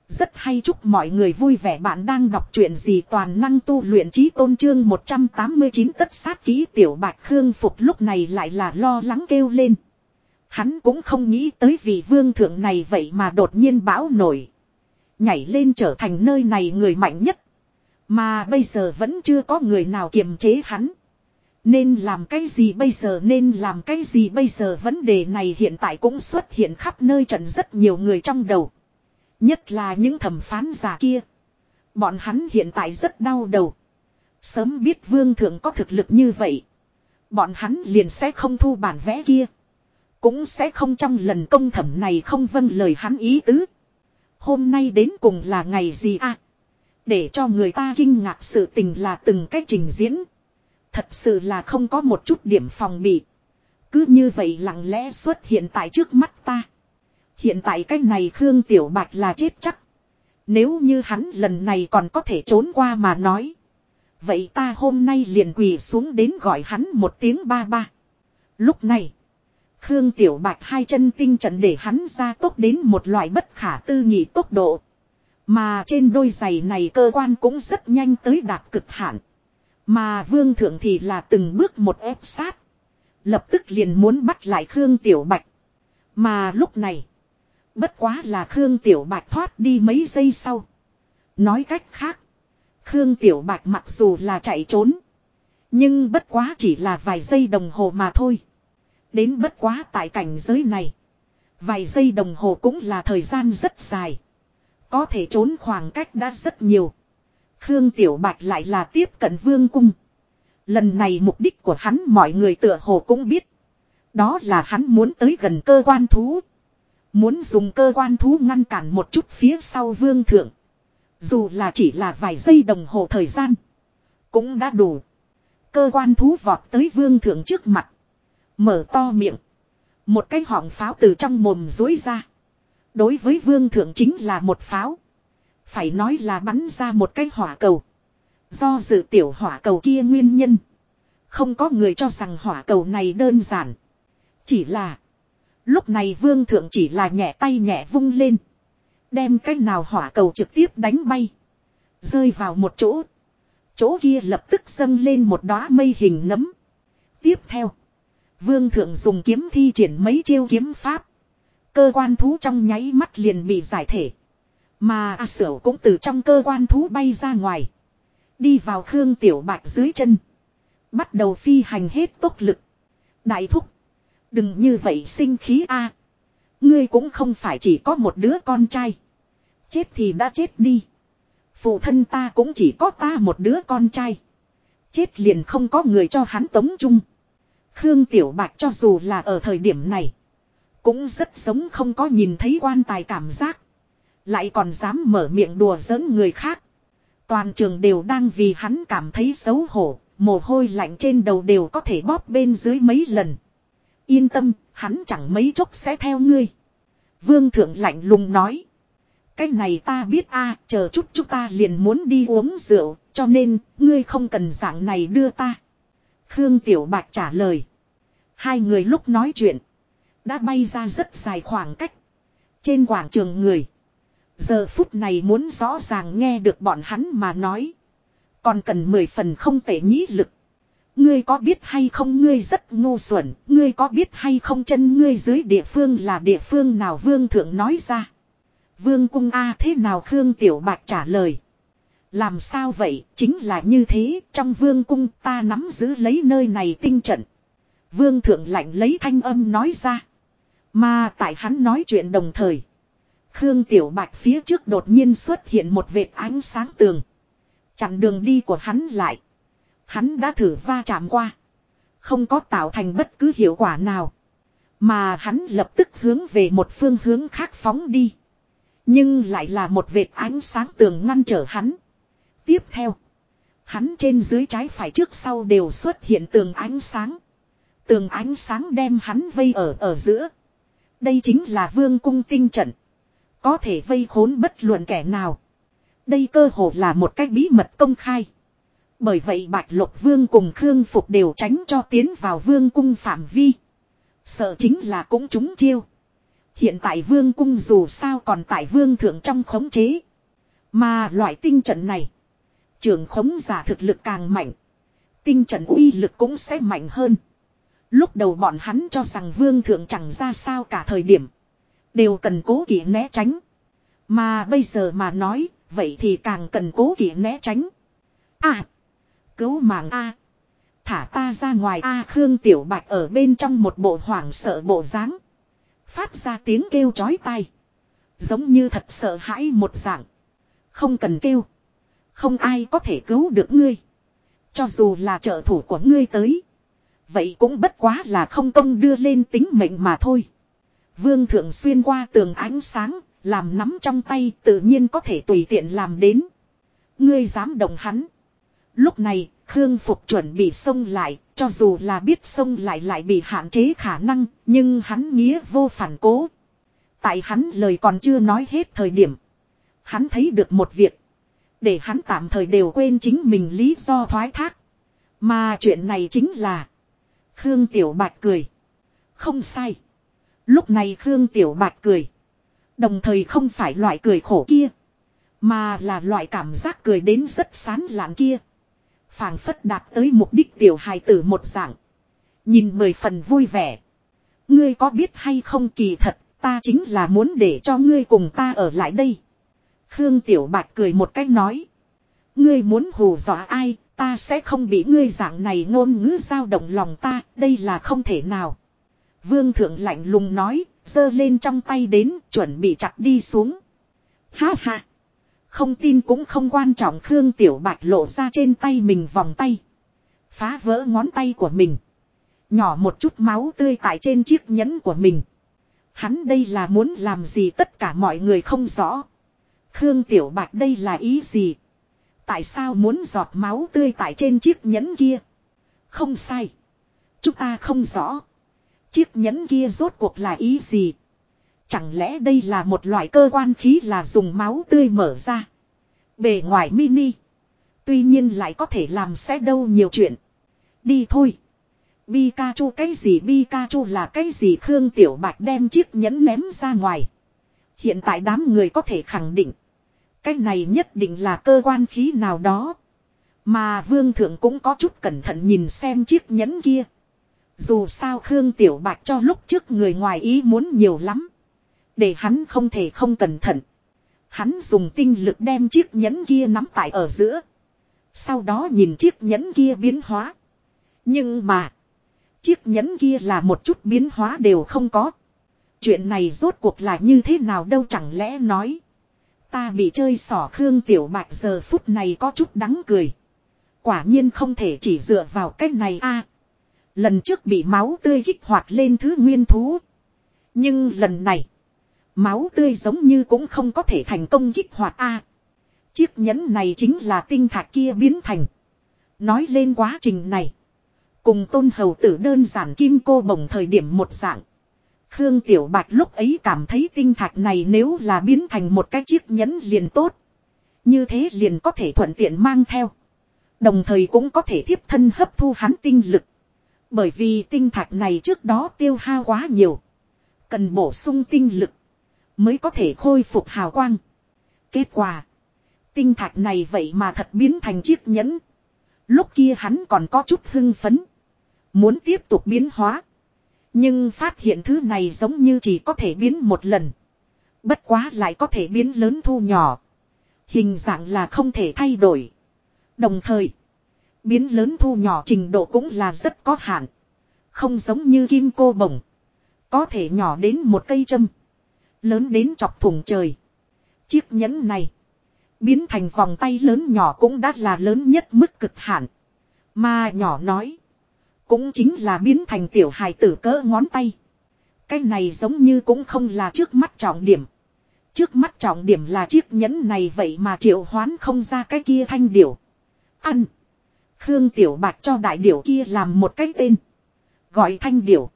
Rất hay chúc mọi người vui vẻ bạn đang đọc truyện gì toàn năng tu luyện trí tôn trương 189 tất sát ký tiểu bạch khương phục lúc này lại là lo lắng kêu lên. Hắn cũng không nghĩ tới vị vương thượng này vậy mà đột nhiên bão nổi. Nhảy lên trở thành nơi này người mạnh nhất. Mà bây giờ vẫn chưa có người nào kiềm chế hắn. Nên làm cái gì bây giờ, nên làm cái gì bây giờ vấn đề này hiện tại cũng xuất hiện khắp nơi trận rất nhiều người trong đầu. Nhất là những thẩm phán giả kia. Bọn hắn hiện tại rất đau đầu. Sớm biết vương thượng có thực lực như vậy. Bọn hắn liền sẽ không thu bản vẽ kia. Cũng sẽ không trong lần công thẩm này không vâng lời hắn ý tứ. Hôm nay đến cùng là ngày gì à? Để cho người ta kinh ngạc sự tình là từng cách trình diễn. Thật sự là không có một chút điểm phòng bị. Cứ như vậy lặng lẽ xuất hiện tại trước mắt ta. Hiện tại cái này Khương Tiểu Bạch là chết chắc. Nếu như hắn lần này còn có thể trốn qua mà nói. Vậy ta hôm nay liền quỳ xuống đến gọi hắn một tiếng ba ba. Lúc này. Khương Tiểu Bạch hai chân tinh trận để hắn ra tốc đến một loại bất khả tư nghị tốc độ. Mà trên đôi giày này cơ quan cũng rất nhanh tới đạt cực hạn. Mà vương thượng thì là từng bước một ép sát. Lập tức liền muốn bắt lại Khương Tiểu Bạch. Mà lúc này. Bất quá là Khương Tiểu Bạch thoát đi mấy giây sau. Nói cách khác. Khương Tiểu Bạch mặc dù là chạy trốn. Nhưng bất quá chỉ là vài giây đồng hồ mà thôi. Đến bất quá tại cảnh giới này. Vài giây đồng hồ cũng là thời gian rất dài. Có thể trốn khoảng cách đã rất nhiều. Khương Tiểu Bạch lại là tiếp cận vương cung. Lần này mục đích của hắn mọi người tựa hồ cũng biết. Đó là hắn muốn tới gần cơ quan thú. Muốn dùng cơ quan thú ngăn cản một chút phía sau vương thượng. Dù là chỉ là vài giây đồng hồ thời gian. Cũng đã đủ. Cơ quan thú vọt tới vương thượng trước mặt. Mở to miệng. Một cái họng pháo từ trong mồm dối ra. Đối với vương thượng chính là một pháo. Phải nói là bắn ra một cái hỏa cầu. Do dự tiểu hỏa cầu kia nguyên nhân. Không có người cho rằng hỏa cầu này đơn giản. Chỉ là. Lúc này vương thượng chỉ là nhẹ tay nhẹ vung lên. Đem cái nào hỏa cầu trực tiếp đánh bay. Rơi vào một chỗ. Chỗ kia lập tức dâng lên một đóa mây hình nấm. Tiếp theo. Vương thượng dùng kiếm thi triển mấy chiêu kiếm pháp. Cơ quan thú trong nháy mắt liền bị giải thể. Mà A Sửu cũng từ trong cơ quan thú bay ra ngoài. Đi vào Khương Tiểu Bạch dưới chân. Bắt đầu phi hành hết tốc lực. Đại thúc. Đừng như vậy sinh khí a. Ngươi cũng không phải chỉ có một đứa con trai. Chết thì đã chết đi. Phụ thân ta cũng chỉ có ta một đứa con trai. Chết liền không có người cho hắn tống chung. Khương Tiểu Bạch cho dù là ở thời điểm này. Cũng rất giống không có nhìn thấy quan tài cảm giác. Lại còn dám mở miệng đùa giỡn người khác. Toàn trường đều đang vì hắn cảm thấy xấu hổ. Mồ hôi lạnh trên đầu đều có thể bóp bên dưới mấy lần. Yên tâm, hắn chẳng mấy chốc sẽ theo ngươi. Vương thượng lạnh lùng nói. Cái này ta biết a chờ chút chúng ta liền muốn đi uống rượu, cho nên, ngươi không cần dạng này đưa ta. Khương Tiểu Bạch trả lời. Hai người lúc nói chuyện, đã bay ra rất dài khoảng cách. Trên quảng trường người, giờ phút này muốn rõ ràng nghe được bọn hắn mà nói. Còn cần mười phần không tệ nhĩ lực. Ngươi có biết hay không ngươi rất ngu xuẩn, ngươi có biết hay không chân ngươi dưới địa phương là địa phương nào vương thượng nói ra. Vương cung A thế nào Khương Tiểu Bạch trả lời. Làm sao vậy, chính là như thế, trong vương cung ta nắm giữ lấy nơi này tinh trận. Vương thượng lạnh lấy thanh âm nói ra. Mà tại hắn nói chuyện đồng thời. Khương Tiểu Bạch phía trước đột nhiên xuất hiện một vệt ánh sáng tường. Chặn đường đi của hắn lại. Hắn đã thử va chạm qua. Không có tạo thành bất cứ hiệu quả nào. Mà hắn lập tức hướng về một phương hướng khác phóng đi. Nhưng lại là một vệt ánh sáng tường ngăn trở hắn. Tiếp theo. Hắn trên dưới trái phải trước sau đều xuất hiện tường ánh sáng. Tường ánh sáng đem hắn vây ở ở giữa. Đây chính là vương cung tinh trận. Có thể vây khốn bất luận kẻ nào. Đây cơ hồ là một cách bí mật công khai. Bởi vậy Bạch Lộc Vương cùng Khương Phục đều tránh cho tiến vào vương cung phạm vi. Sợ chính là cũng chúng chiêu. Hiện tại vương cung dù sao còn tại vương thượng trong khống chế. Mà loại tinh trận này. Trường khống giả thực lực càng mạnh. Tinh trận uy lực cũng sẽ mạnh hơn. Lúc đầu bọn hắn cho rằng vương thượng chẳng ra sao cả thời điểm. Đều cần cố kỵ né tránh. Mà bây giờ mà nói, vậy thì càng cần cố kỵ né tránh. À! Cứu mạng A! Thả ta ra ngoài A Khương Tiểu Bạch ở bên trong một bộ hoảng sợ bộ dáng Phát ra tiếng kêu chói tai. Giống như thật sợ hãi một dạng. Không cần kêu. Không ai có thể cứu được ngươi. Cho dù là trợ thủ của ngươi tới. Vậy cũng bất quá là không công đưa lên tính mệnh mà thôi. Vương thượng xuyên qua tường ánh sáng, làm nắm trong tay tự nhiên có thể tùy tiện làm đến. Ngươi dám động hắn. Lúc này, Khương Phục chuẩn bị xông lại, cho dù là biết xông lại lại bị hạn chế khả năng, nhưng hắn nghĩa vô phản cố. Tại hắn lời còn chưa nói hết thời điểm. Hắn thấy được một việc. Để hắn tạm thời đều quên chính mình lý do thoái thác. Mà chuyện này chính là. Khương Tiểu Bạch cười. Không sai. Lúc này Khương Tiểu Bạch cười. Đồng thời không phải loại cười khổ kia. Mà là loại cảm giác cười đến rất sán lạn kia phảng phất đạt tới mục đích tiểu hài tử một dạng. Nhìn mười phần vui vẻ. Ngươi có biết hay không kỳ thật, ta chính là muốn để cho ngươi cùng ta ở lại đây. Khương Tiểu Bạch cười một cách nói. Ngươi muốn hù dọa ai, ta sẽ không bị ngươi dạng này ngôn ngữ dao động lòng ta, đây là không thể nào. Vương thượng lạnh lùng nói, giơ lên trong tay đến, chuẩn bị chặt đi xuống. Ha ha. Không tin cũng không quan trọng Khương Tiểu Bạch lộ ra trên tay mình vòng tay. Phá vỡ ngón tay của mình. Nhỏ một chút máu tươi tại trên chiếc nhẫn của mình. Hắn đây là muốn làm gì tất cả mọi người không rõ. Khương Tiểu Bạch đây là ý gì? Tại sao muốn giọt máu tươi tại trên chiếc nhẫn kia? Không sai. Chúng ta không rõ. Chiếc nhẫn kia rốt cuộc là ý gì? Chẳng lẽ đây là một loại cơ quan khí là dùng máu tươi mở ra. Bề ngoài mini. Tuy nhiên lại có thể làm sẽ đâu nhiều chuyện. Đi thôi. Pikachu, cái gì Pikachu là cái gì Khương Tiểu Bạch đem chiếc nhẫn ném ra ngoài. Hiện tại đám người có thể khẳng định. Cái này nhất định là cơ quan khí nào đó. Mà Vương Thượng cũng có chút cẩn thận nhìn xem chiếc nhẫn kia. Dù sao Khương Tiểu Bạch cho lúc trước người ngoài ý muốn nhiều lắm. Để hắn không thể không cẩn thận. Hắn dùng tinh lực đem chiếc nhẫn kia nắm tại ở giữa. Sau đó nhìn chiếc nhẫn kia biến hóa. Nhưng mà. Chiếc nhẫn kia là một chút biến hóa đều không có. Chuyện này rốt cuộc là như thế nào đâu chẳng lẽ nói. Ta bị chơi xỏ Khương Tiểu Bạch giờ phút này có chút đắng cười. Quả nhiên không thể chỉ dựa vào cách này a lần trước bị máu tươi kích hoạt lên thứ nguyên thú. Nhưng lần này. Máu tươi giống như cũng không có thể thành công kích hoạt A. chiếc nhẫn này chính là tinh thạch kia biến thành. Nói lên quá trình này. Cùng tôn hầu tử đơn giản kim cô bồng thời điểm một dạng. Khương Tiểu Bạch lúc ấy cảm thấy tinh thạch này nếu là biến thành một cái chiếc nhẫn liền tốt. Như thế liền có thể thuận tiện mang theo. Đồng thời cũng có thể thiếp thân hấp thu hắn tinh lực. Bởi vì tinh thạch này trước đó tiêu hao quá nhiều. Cần bổ sung tinh lực. Mới có thể khôi phục hào quang. Kết quả. Tinh thạch này vậy mà thật biến thành chiếc nhẫn. Lúc kia hắn còn có chút hưng phấn. Muốn tiếp tục biến hóa. Nhưng phát hiện thứ này giống như chỉ có thể biến một lần. Bất quá lại có thể biến lớn thu nhỏ. Hình dạng là không thể thay đổi. Đồng thời. Biến lớn thu nhỏ trình độ cũng là rất có hạn. Không giống như kim cô bổng. Có thể nhỏ đến một cây châm. Lớn đến chọc thủng trời. Chiếc nhẫn này. Biến thành vòng tay lớn nhỏ cũng đã là lớn nhất mức cực hạn. Mà nhỏ nói. Cũng chính là biến thành tiểu hài tử cỡ ngón tay. Cái này giống như cũng không là trước mắt trọng điểm. Trước mắt trọng điểm là chiếc nhẫn này vậy mà triệu hoán không ra cái kia thanh điểu. Ăn. Khương Tiểu Bạch cho đại điểu kia làm một cái tên. Gọi thanh điểu.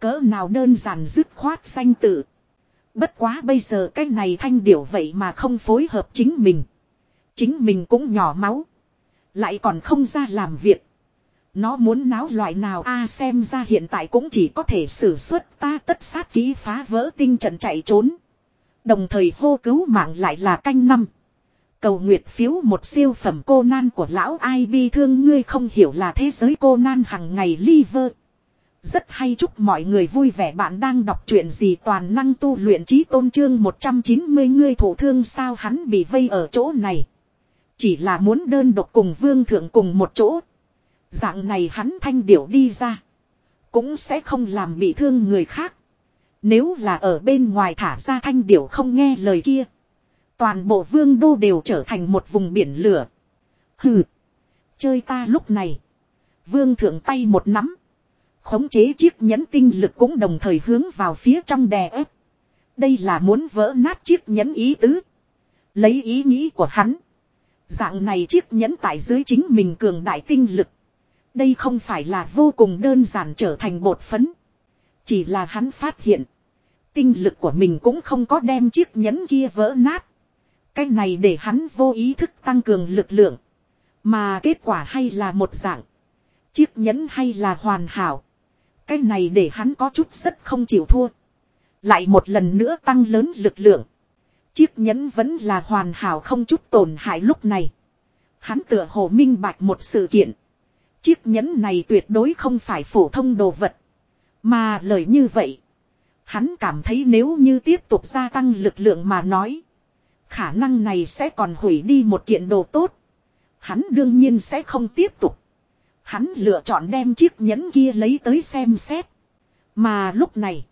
Cỡ nào đơn giản dứt khoát xanh tự. Bất quá bây giờ cái này thanh điểu vậy mà không phối hợp chính mình. Chính mình cũng nhỏ máu. Lại còn không ra làm việc. Nó muốn náo loại nào a à xem ra hiện tại cũng chỉ có thể xử xuất ta tất sát ký phá vỡ tinh trận chạy trốn. Đồng thời hô cứu mạng lại là canh năm. Cầu nguyệt phiếu một siêu phẩm cô nan của lão ai bi thương ngươi không hiểu là thế giới cô nan hằng ngày liver. Rất hay chúc mọi người vui vẻ bạn đang đọc truyện gì toàn năng tu luyện trí tôn trương 190 ngươi thủ thương sao hắn bị vây ở chỗ này. Chỉ là muốn đơn độc cùng vương thượng cùng một chỗ. Dạng này hắn thanh điểu đi ra. Cũng sẽ không làm bị thương người khác. Nếu là ở bên ngoài thả ra thanh điểu không nghe lời kia. Toàn bộ vương đô đều trở thành một vùng biển lửa. Hừ. Chơi ta lúc này. Vương thượng tay một nắm. Khống chế chiếc nhẫn tinh lực cũng đồng thời hướng vào phía trong đè ép. Đây là muốn vỡ nát chiếc nhẫn ý tứ. Lấy ý nghĩ của hắn. Dạng này chiếc nhẫn tại dưới chính mình cường đại tinh lực. Đây không phải là vô cùng đơn giản trở thành bột phấn. Chỉ là hắn phát hiện. Tinh lực của mình cũng không có đem chiếc nhẫn kia vỡ nát. Cái này để hắn vô ý thức tăng cường lực lượng. Mà kết quả hay là một dạng. Chiếc nhẫn hay là hoàn hảo. Cái này để hắn có chút rất không chịu thua. Lại một lần nữa tăng lớn lực lượng. Chiếc nhẫn vẫn là hoàn hảo không chút tổn hại lúc này. Hắn tựa hồ minh bạch một sự kiện. Chiếc nhẫn này tuyệt đối không phải phổ thông đồ vật. Mà lời như vậy. Hắn cảm thấy nếu như tiếp tục gia tăng lực lượng mà nói. Khả năng này sẽ còn hủy đi một kiện đồ tốt. Hắn đương nhiên sẽ không tiếp tục. Hắn lựa chọn đem chiếc nhẫn kia lấy tới xem xét. Mà lúc này.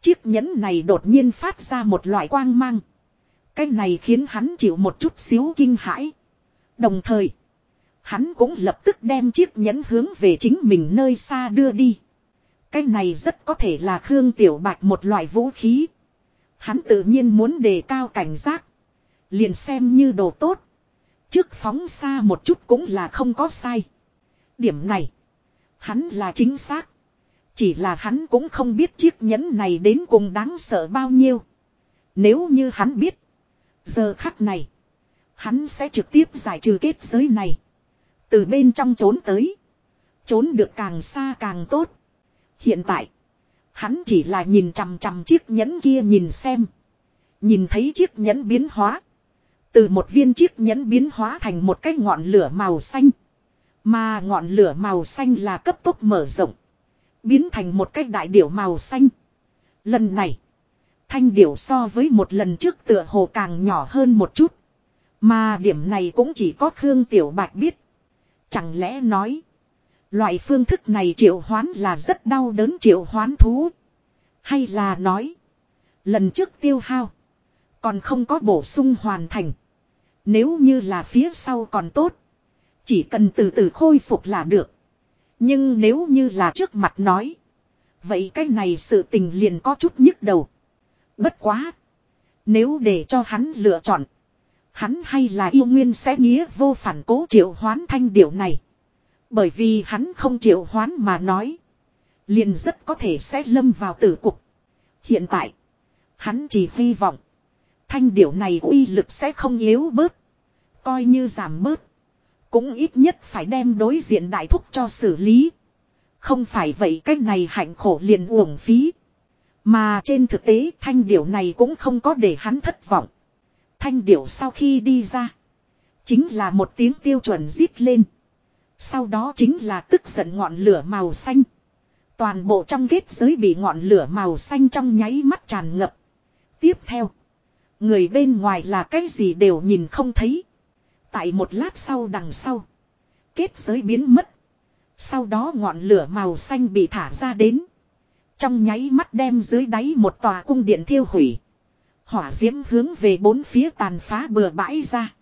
Chiếc nhẫn này đột nhiên phát ra một loại quang mang. Cái này khiến hắn chịu một chút xíu kinh hãi. Đồng thời. Hắn cũng lập tức đem chiếc nhẫn hướng về chính mình nơi xa đưa đi. Cái này rất có thể là Khương Tiểu Bạch một loại vũ khí. Hắn tự nhiên muốn đề cao cảnh giác. Liền xem như đồ tốt. Trước phóng xa một chút cũng là không có sai. Điểm này. Hắn là chính xác. Chỉ là hắn cũng không biết chiếc nhẫn này đến cùng đáng sợ bao nhiêu. Nếu như hắn biết. Giờ khắc này. Hắn sẽ trực tiếp giải trừ kết giới này. Từ bên trong trốn tới. Trốn được càng xa càng tốt. Hiện tại. Hắn chỉ là nhìn chằm chằm chiếc nhẫn kia nhìn xem. Nhìn thấy chiếc nhẫn biến hóa. Từ một viên chiếc nhẫn biến hóa thành một cái ngọn lửa màu xanh. Mà ngọn lửa màu xanh là cấp tốc mở rộng. Biến thành một cái đại điểu màu xanh. Lần này. Thanh điểu so với một lần trước tựa hồ càng nhỏ hơn một chút. Mà điểm này cũng chỉ có Khương Tiểu Bạch biết. Chẳng lẽ nói. Loại phương thức này triệu hoán là rất đau đớn triệu hoán thú. Hay là nói. Lần trước tiêu hao. Còn không có bổ sung hoàn thành. Nếu như là phía sau còn tốt. Chỉ cần từ từ khôi phục là được. Nhưng nếu như là trước mặt nói. Vậy cái này sự tình liền có chút nhức đầu. Bất quá. Nếu để cho hắn lựa chọn. Hắn hay là yêu nguyên sẽ nghĩa vô phản cố triệu hoán thanh điệu này. Bởi vì hắn không triệu hoán mà nói. Liền rất có thể sẽ lâm vào tử cục. Hiện tại, hắn chỉ hy vọng, thanh điểu này uy lực sẽ không yếu bớt. Coi như giảm bớt. Cũng ít nhất phải đem đối diện đại thúc cho xử lý. Không phải vậy cái này hạnh khổ liền uổng phí. Mà trên thực tế thanh điểu này cũng không có để hắn thất vọng. Thanh điểu sau khi đi ra. Chính là một tiếng tiêu chuẩn rít lên. Sau đó chính là tức giận ngọn lửa màu xanh. Toàn bộ trong kết giới bị ngọn lửa màu xanh trong nháy mắt tràn ngập. Tiếp theo. Người bên ngoài là cái gì đều nhìn không thấy. Tại một lát sau đằng sau. Kết giới biến mất. Sau đó ngọn lửa màu xanh bị thả ra đến. Trong nháy mắt đem dưới đáy một tòa cung điện thiêu hủy. Hỏa diễm hướng về bốn phía tàn phá bừa bãi ra.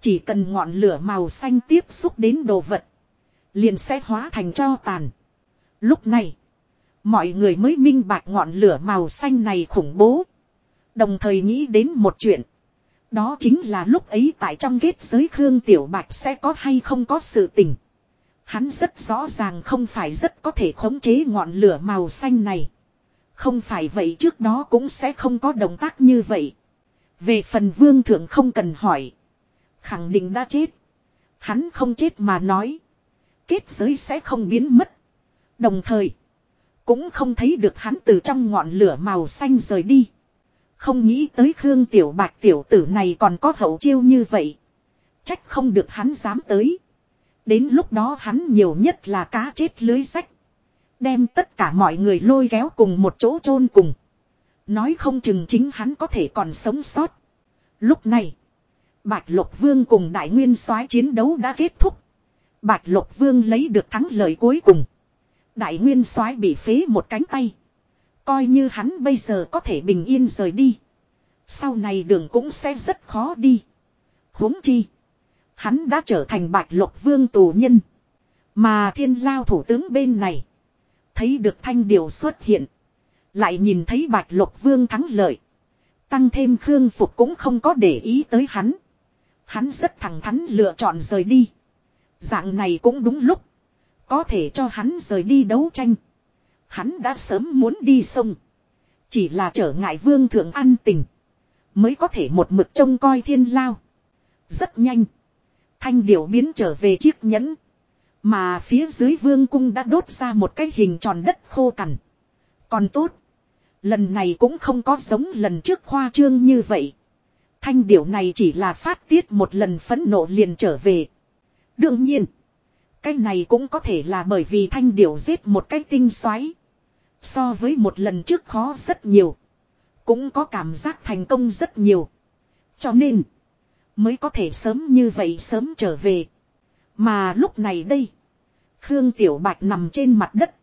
Chỉ cần ngọn lửa màu xanh tiếp xúc đến đồ vật. Liền sẽ hóa thành cho tàn. Lúc này. Mọi người mới minh bạch ngọn lửa màu xanh này khủng bố. Đồng thời nghĩ đến một chuyện. Đó chính là lúc ấy tại trong kết giới Khương Tiểu Bạch sẽ có hay không có sự tình. Hắn rất rõ ràng không phải rất có thể khống chế ngọn lửa màu xanh này. Không phải vậy trước đó cũng sẽ không có động tác như vậy. Về phần vương thượng không cần hỏi. Khẳng định đã chết. Hắn không chết mà nói. Kết giới sẽ không biến mất. Đồng thời. Cũng không thấy được hắn từ trong ngọn lửa màu xanh rời đi. Không nghĩ tới Khương Tiểu Bạch tiểu tử này còn có hậu chiêu như vậy. Trách không được hắn dám tới. Đến lúc đó hắn nhiều nhất là cá chết lưới sách. Đem tất cả mọi người lôi kéo cùng một chỗ chôn cùng. Nói không chừng chính hắn có thể còn sống sót. Lúc này, Bạch Lộc Vương cùng Đại Nguyên soái chiến đấu đã kết thúc. Bạch Lộc Vương lấy được thắng lợi cuối cùng. Đại Nguyên soái bị phế một cánh tay. Coi như hắn bây giờ có thể bình yên rời đi. Sau này đường cũng sẽ rất khó đi. huống chi. Hắn đã trở thành bạch lộc vương tù nhân. Mà thiên lao thủ tướng bên này. Thấy được thanh điều xuất hiện. Lại nhìn thấy bạch lộc vương thắng lợi. Tăng thêm khương phục cũng không có để ý tới hắn. Hắn rất thẳng thắn lựa chọn rời đi. Dạng này cũng đúng lúc. Có thể cho hắn rời đi đấu tranh. Hắn đã sớm muốn đi sông. Chỉ là trở ngại vương thượng an tình. Mới có thể một mực trông coi thiên lao. Rất nhanh. Thanh điểu biến trở về chiếc nhẫn. Mà phía dưới vương cung đã đốt ra một cái hình tròn đất khô cằn. Còn tốt. Lần này cũng không có giống lần trước khoa trương như vậy. Thanh điểu này chỉ là phát tiết một lần phẫn nộ liền trở về. Đương nhiên. Cái này cũng có thể là bởi vì thanh điểu giết một cái tinh xoáy. So với một lần trước khó rất nhiều. Cũng có cảm giác thành công rất nhiều. Cho nên. Mới có thể sớm như vậy sớm trở về. Mà lúc này đây. Khương Tiểu Bạch nằm trên mặt đất.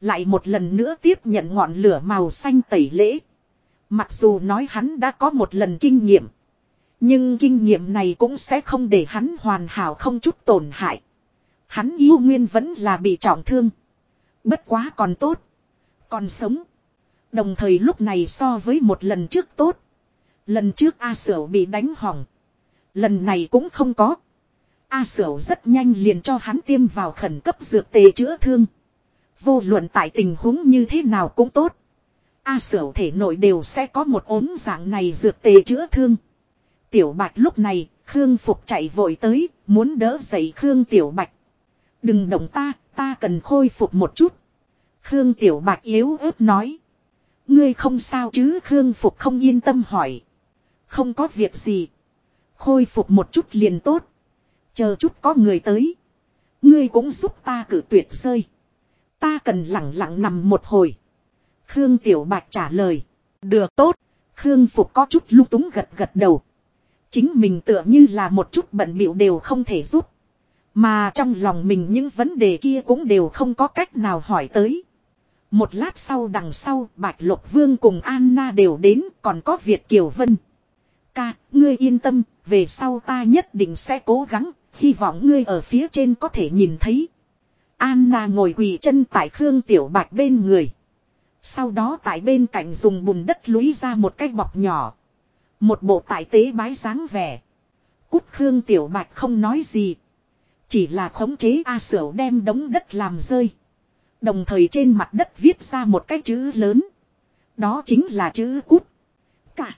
Lại một lần nữa tiếp nhận ngọn lửa màu xanh tẩy lễ. Mặc dù nói hắn đã có một lần kinh nghiệm. Nhưng kinh nghiệm này cũng sẽ không để hắn hoàn hảo không chút tổn hại. Hắn yêu nguyên vẫn là bị trọng thương. Bất quá còn tốt. Còn sống. Đồng thời lúc này so với một lần trước tốt. Lần trước A Sở bị đánh hỏng. Lần này cũng không có. A Sở rất nhanh liền cho hắn tiêm vào khẩn cấp dược tề chữa thương. Vô luận tại tình huống như thế nào cũng tốt. A Sở thể nội đều sẽ có một ốm dạng này dược tề chữa thương. Tiểu Bạch lúc này, Khương Phục chạy vội tới, muốn đỡ dậy Khương Tiểu Bạch. Đừng động ta, ta cần khôi phục một chút. Khương Tiểu Bạch yếu ớt nói. Ngươi không sao chứ, Khương Phục không yên tâm hỏi. Không có việc gì. Khôi phục một chút liền tốt. Chờ chút có người tới. Ngươi cũng giúp ta cử tuyệt rơi. Ta cần lặng lặng nằm một hồi. Khương Tiểu Bạch trả lời. Được tốt. Khương Phục có chút lung túng gật gật đầu. Chính mình tựa như là một chút bận bịu đều không thể giúp. Mà trong lòng mình những vấn đề kia cũng đều không có cách nào hỏi tới. Một lát sau đằng sau Bạch Lộc Vương cùng Anna đều đến còn có Việt Kiều Vân. Ca, ngươi yên tâm, về sau ta nhất định sẽ cố gắng, hy vọng ngươi ở phía trên có thể nhìn thấy. Anna ngồi quỳ chân tại Khương Tiểu Bạch bên người. Sau đó tại bên cạnh dùng bùn đất lũy ra một cái bọc nhỏ. Một bộ tại tế bái dáng vẻ. Cút Khương Tiểu Bạch không nói gì. Chỉ là khống chế A Sửu đem đống đất làm rơi. Đồng thời trên mặt đất viết ra một cái chữ lớn. Đó chính là chữ cút. Cả.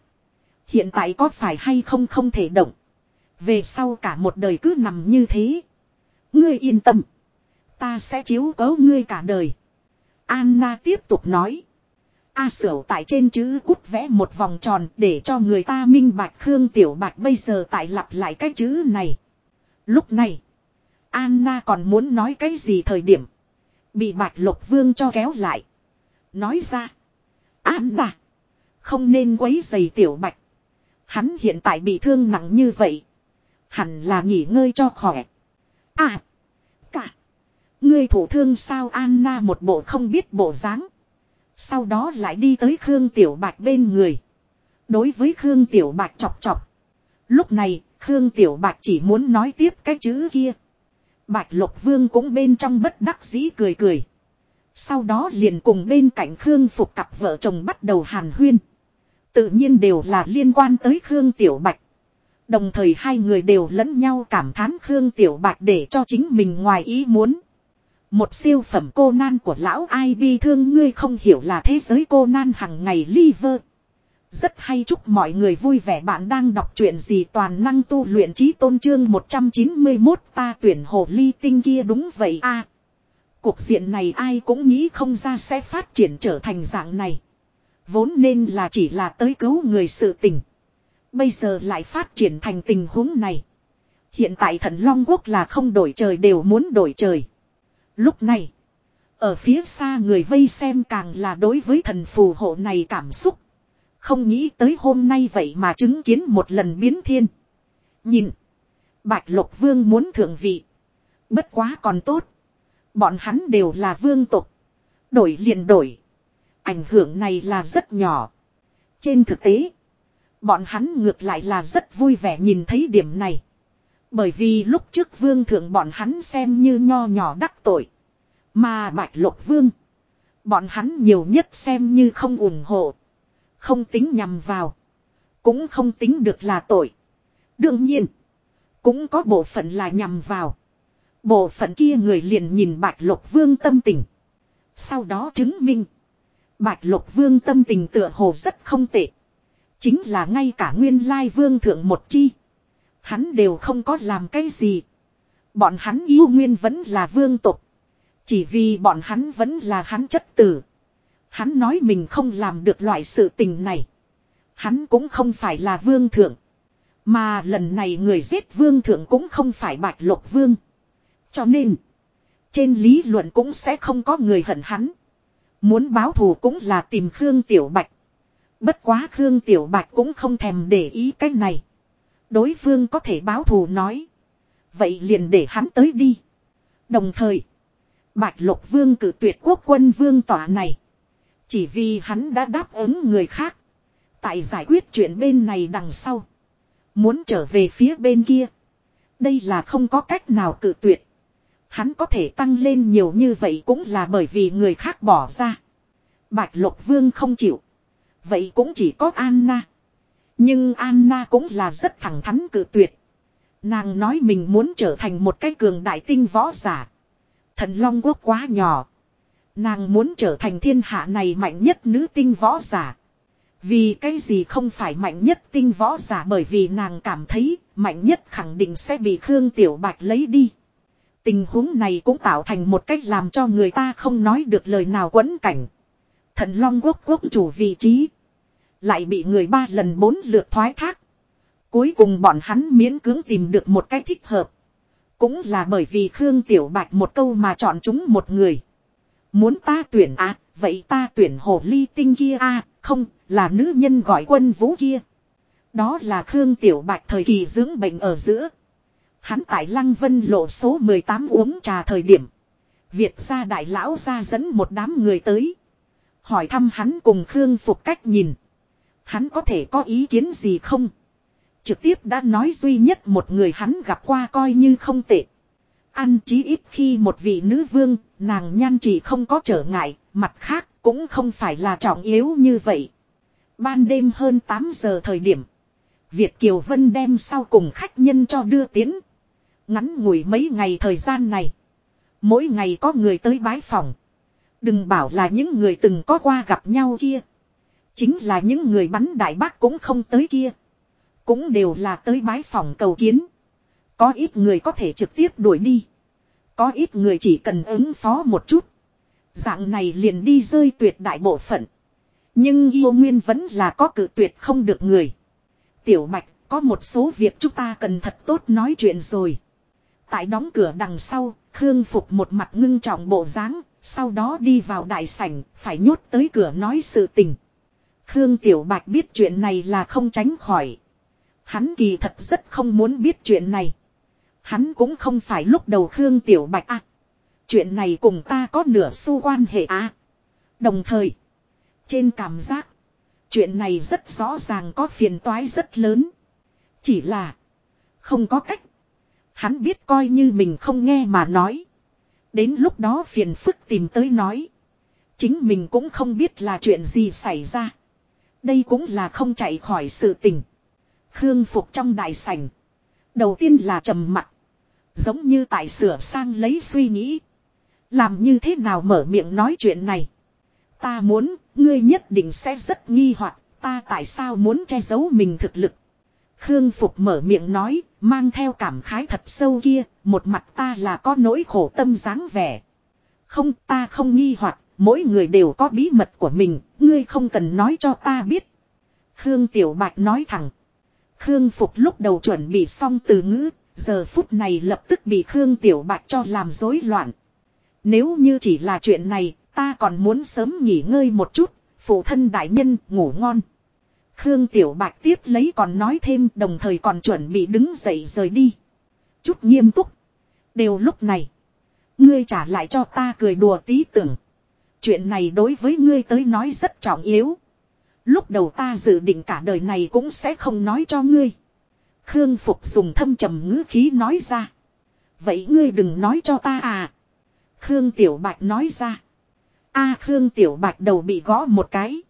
Hiện tại có phải hay không không thể động. Về sau cả một đời cứ nằm như thế. Ngươi yên tâm. Ta sẽ chiếu cố ngươi cả đời. Anna tiếp tục nói. A sửu tại trên chữ cút vẽ một vòng tròn để cho người ta minh bạch Khương Tiểu Bạch bây giờ tại lặp lại cái chữ này. Lúc này, Anna còn muốn nói cái gì thời điểm. Bị Bạch Lục Vương cho kéo lại. Nói ra, Anna, không nên quấy giày Tiểu Bạch. Hắn hiện tại bị thương nặng như vậy. Hẳn là nghỉ ngơi cho khỏe. À, cả. Ngươi thủ thương sao Anna một bộ không biết bộ dáng. Sau đó lại đi tới Khương Tiểu Bạch bên người. Đối với Khương Tiểu Bạch chọc chọc. Lúc này, Khương Tiểu Bạch chỉ muốn nói tiếp cái chữ kia. Bạch Lục Vương cũng bên trong bất đắc dĩ cười cười. Sau đó liền cùng bên cạnh Khương Phục cặp vợ chồng bắt đầu hàn huyên. Tự nhiên đều là liên quan tới Khương Tiểu Bạch. Đồng thời hai người đều lẫn nhau cảm thán Khương Tiểu Bạch để cho chính mình ngoài ý muốn. Một siêu phẩm cô nan của lão ai bi thương ngươi không hiểu là thế giới cô nan hằng ngày liver. Rất hay chúc mọi người vui vẻ bạn đang đọc truyện gì toàn năng tu luyện trí tôn trương 191 ta tuyển hồ ly tinh kia đúng vậy a Cuộc diện này ai cũng nghĩ không ra sẽ phát triển trở thành dạng này. Vốn nên là chỉ là tới cứu người sự tình. Bây giờ lại phát triển thành tình huống này. Hiện tại thần Long Quốc là không đổi trời đều muốn đổi trời. Lúc này, ở phía xa người vây xem càng là đối với thần phù hộ này cảm xúc. Không nghĩ tới hôm nay vậy mà chứng kiến một lần biến thiên. Nhìn, Bạch Lộc Vương muốn thượng vị. Bất quá còn tốt. Bọn hắn đều là vương tục. Đổi liền đổi. Ảnh hưởng này là rất nhỏ. Trên thực tế, bọn hắn ngược lại là rất vui vẻ nhìn thấy điểm này. Bởi vì lúc trước vương thượng bọn hắn xem như nho nhỏ đắc tội. Mà bạch lục vương. Bọn hắn nhiều nhất xem như không ủng hộ. Không tính nhằm vào. Cũng không tính được là tội. Đương nhiên. Cũng có bộ phận là nhằm vào. Bộ phận kia người liền nhìn bạch lục vương tâm tình. Sau đó chứng minh. Bạch lục vương tâm tình tựa hồ rất không tệ. Chính là ngay cả nguyên lai vương thượng một chi. Hắn đều không có làm cái gì. Bọn hắn yêu nguyên vẫn là vương tục. Chỉ vì bọn hắn vẫn là hắn chất tử. Hắn nói mình không làm được loại sự tình này. Hắn cũng không phải là vương thượng. Mà lần này người giết vương thượng cũng không phải bạch lục vương. Cho nên. Trên lý luận cũng sẽ không có người hận hắn. Muốn báo thù cũng là tìm Khương Tiểu Bạch. Bất quá Khương Tiểu Bạch cũng không thèm để ý cái này. Đối phương có thể báo thù nói. Vậy liền để hắn tới đi. Đồng thời. Bạch Lục Vương cử tuyệt quốc quân vương tỏa này. Chỉ vì hắn đã đáp ứng người khác. Tại giải quyết chuyện bên này đằng sau. Muốn trở về phía bên kia. Đây là không có cách nào cự tuyệt. Hắn có thể tăng lên nhiều như vậy cũng là bởi vì người khác bỏ ra. Bạch Lục Vương không chịu. Vậy cũng chỉ có Anna. Nhưng Anna cũng là rất thẳng thắn cự tuyệt. Nàng nói mình muốn trở thành một cái cường đại tinh võ giả. Thần Long Quốc quá nhỏ. Nàng muốn trở thành thiên hạ này mạnh nhất nữ tinh võ giả. Vì cái gì không phải mạnh nhất tinh võ giả bởi vì nàng cảm thấy mạnh nhất khẳng định sẽ bị Khương Tiểu Bạch lấy đi. Tình huống này cũng tạo thành một cách làm cho người ta không nói được lời nào quấn cảnh. Thần Long Quốc quốc chủ vị trí. Lại bị người ba lần bốn lượt thoái thác. Cuối cùng bọn hắn miễn cưỡng tìm được một cách thích hợp. Cũng là bởi vì Khương Tiểu Bạch một câu mà chọn chúng một người. Muốn ta tuyển à, vậy ta tuyển hồ ly tinh kia à, không, là nữ nhân gọi quân vũ kia. Đó là Khương Tiểu Bạch thời kỳ dưỡng bệnh ở giữa. Hắn tại Lăng Vân lộ số 18 uống trà thời điểm. Việt gia đại lão ra dẫn một đám người tới. Hỏi thăm hắn cùng Khương Phục cách nhìn. Hắn có thể có ý kiến gì không? Trực tiếp đã nói duy nhất một người hắn gặp qua coi như không tệ. Ăn chí ít khi một vị nữ vương, nàng nhan chỉ không có trở ngại, mặt khác cũng không phải là trọng yếu như vậy. Ban đêm hơn 8 giờ thời điểm. Việt Kiều Vân đem sau cùng khách nhân cho đưa tiến. Ngắn ngủi mấy ngày thời gian này. Mỗi ngày có người tới bái phòng. Đừng bảo là những người từng có qua gặp nhau kia. Chính là những người bắn đại bác cũng không tới kia. Cũng đều là tới bái phòng cầu kiến. Có ít người có thể trực tiếp đuổi đi. Có ít người chỉ cần ứng phó một chút. Dạng này liền đi rơi tuyệt đại bộ phận. Nhưng yêu nguyên vẫn là có cự tuyệt không được người. Tiểu Bạch, có một số việc chúng ta cần thật tốt nói chuyện rồi. Tại đóng cửa đằng sau, Khương Phục một mặt ngưng trọng bộ dáng, sau đó đi vào đại sảnh, phải nhốt tới cửa nói sự tình. Khương Tiểu Bạch biết chuyện này là không tránh khỏi. Hắn kỳ thật rất không muốn biết chuyện này. Hắn cũng không phải lúc đầu Khương Tiểu Bạch à. Chuyện này cùng ta có nửa xu quan hệ à. Đồng thời, trên cảm giác, chuyện này rất rõ ràng có phiền toái rất lớn. Chỉ là, không có cách. Hắn biết coi như mình không nghe mà nói. Đến lúc đó phiền phức tìm tới nói. Chính mình cũng không biết là chuyện gì xảy ra. Đây cũng là không chạy khỏi sự tình. Khương Phục trong đại sảnh. Đầu tiên là trầm mặt. Giống như tại sửa sang lấy suy nghĩ. Làm như thế nào mở miệng nói chuyện này. Ta muốn, ngươi nhất định sẽ rất nghi hoặc ta tại sao muốn che giấu mình thực lực. Khương Phục mở miệng nói, mang theo cảm khái thật sâu kia, một mặt ta là có nỗi khổ tâm dáng vẻ. Không ta không nghi hoặc mỗi người đều có bí mật của mình, ngươi không cần nói cho ta biết. Khương Tiểu Bạch nói thẳng. Khương Phục lúc đầu chuẩn bị xong từ ngữ, giờ phút này lập tức bị Khương Tiểu Bạch cho làm rối loạn. Nếu như chỉ là chuyện này, ta còn muốn sớm nghỉ ngơi một chút, phụ thân đại nhân ngủ ngon. Khương Tiểu Bạch tiếp lấy còn nói thêm đồng thời còn chuẩn bị đứng dậy rời đi. Chút nghiêm túc. Đều lúc này. Ngươi trả lại cho ta cười đùa tí tưởng. Chuyện này đối với ngươi tới nói rất trọng yếu. Lúc đầu ta dự định cả đời này cũng sẽ không nói cho ngươi. Khương Phục dùng thâm trầm ngữ khí nói ra. Vậy ngươi đừng nói cho ta à. Khương Tiểu Bạch nói ra. a, Khương Tiểu Bạch đầu bị gõ một cái.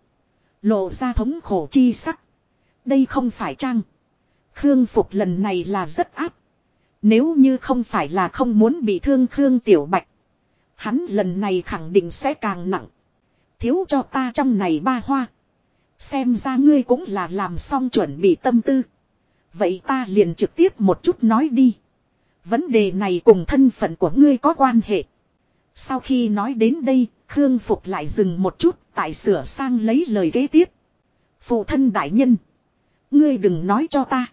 Lộ ra thống khổ chi sắc. Đây không phải trang. Khương Phục lần này là rất áp. Nếu như không phải là không muốn bị thương Khương Tiểu Bạch. Hắn lần này khẳng định sẽ càng nặng. Thiếu cho ta trong này ba hoa. Xem ra ngươi cũng là làm xong chuẩn bị tâm tư. Vậy ta liền trực tiếp một chút nói đi. Vấn đề này cùng thân phận của ngươi có quan hệ. Sau khi nói đến đây, Khương Phục lại dừng một chút, tại sửa sang lấy lời kế tiếp. Phụ thân đại nhân. Ngươi đừng nói cho ta.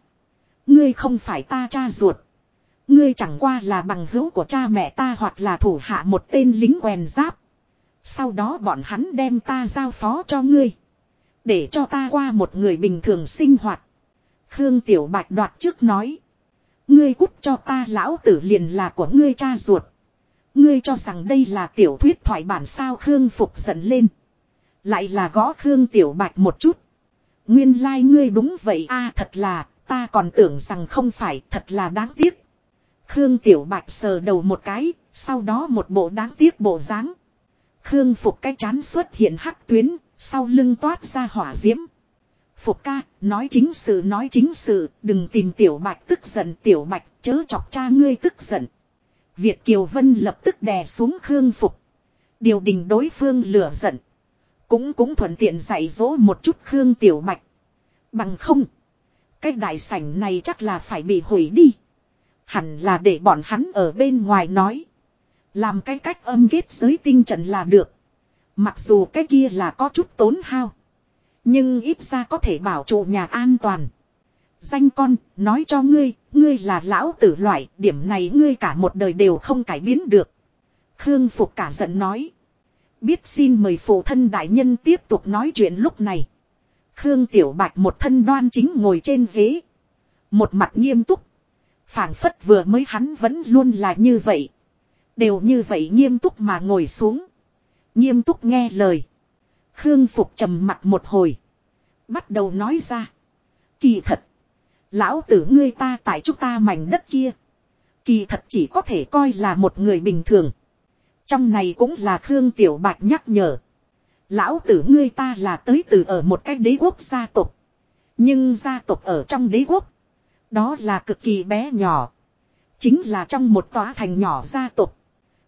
Ngươi không phải ta cha ruột. Ngươi chẳng qua là bằng hữu của cha mẹ ta hoặc là thủ hạ một tên lính quèn giáp. Sau đó bọn hắn đem ta giao phó cho ngươi. Để cho ta qua một người bình thường sinh hoạt. Khương Tiểu Bạch đoạt trước nói. Ngươi cút cho ta lão tử liền là của ngươi cha ruột. Ngươi cho rằng đây là tiểu thuyết thoại bản sao Khương Phục giận lên. Lại là gõ Khương Tiểu Bạch một chút. Nguyên lai like ngươi đúng vậy a thật là, ta còn tưởng rằng không phải, thật là đáng tiếc. Khương Tiểu Bạch sờ đầu một cái, sau đó một bộ đáng tiếc bộ dáng. Khương Phục cái chán xuất hiện hắc tuyến, sau lưng toát ra hỏa diễm. Phục ca, nói chính sự nói chính sự, đừng tìm Tiểu Bạch tức giận Tiểu Bạch, chớ chọc cha ngươi tức giận. Việt Kiều Vân lập tức đè xuống Khương Phục. Điều đình đối phương lửa giận. Cũng cũng thuận tiện dạy dỗ một chút Khương Tiểu Bạch. Bằng không. Cái đại sảnh này chắc là phải bị hủy đi. Hẳn là để bọn hắn ở bên ngoài nói. Làm cái cách âm kết giới tinh trận là được. Mặc dù cái kia là có chút tốn hao. Nhưng ít ra có thể bảo trụ nhà an toàn. Danh con, nói cho ngươi, ngươi là lão tử loại, điểm này ngươi cả một đời đều không cải biến được. Khương Phục cả giận nói. Biết xin mời phụ thân đại nhân tiếp tục nói chuyện lúc này. Khương Tiểu Bạch một thân đoan chính ngồi trên ghế. Một mặt nghiêm túc. phảng phất vừa mới hắn vẫn luôn là như vậy. Đều như vậy nghiêm túc mà ngồi xuống. Nghiêm túc nghe lời. Khương Phục trầm mặt một hồi. Bắt đầu nói ra. Kỳ thật. Lão tử ngươi ta tại chúng ta mảnh đất kia. Kỳ thật chỉ có thể coi là một người bình thường. Trong này cũng là Khương Tiểu Bạch nhắc nhở. Lão tử ngươi ta là tới từ ở một cái đế quốc gia tộc. Nhưng gia tộc ở trong đế quốc. Đó là cực kỳ bé nhỏ. Chính là trong một tòa thành nhỏ gia tộc.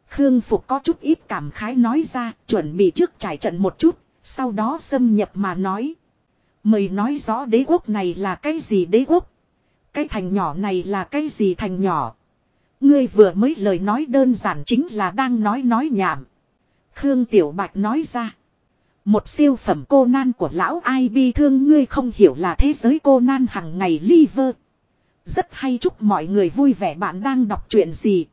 Khương Phục có chút ít cảm khái nói ra, chuẩn bị trước trải trận một chút, sau đó xâm nhập mà nói. Mời nói rõ đế quốc này là cái gì đế quốc. Cái thành nhỏ này là cái gì thành nhỏ. Ngươi vừa mới lời nói đơn giản chính là đang nói nói nhảm. Khương Tiểu Bạch nói ra. Một siêu phẩm cô nan của lão ai bi thương ngươi không hiểu là thế giới cô nan hằng ngày liver. Rất hay chúc mọi người vui vẻ bạn đang đọc chuyện gì.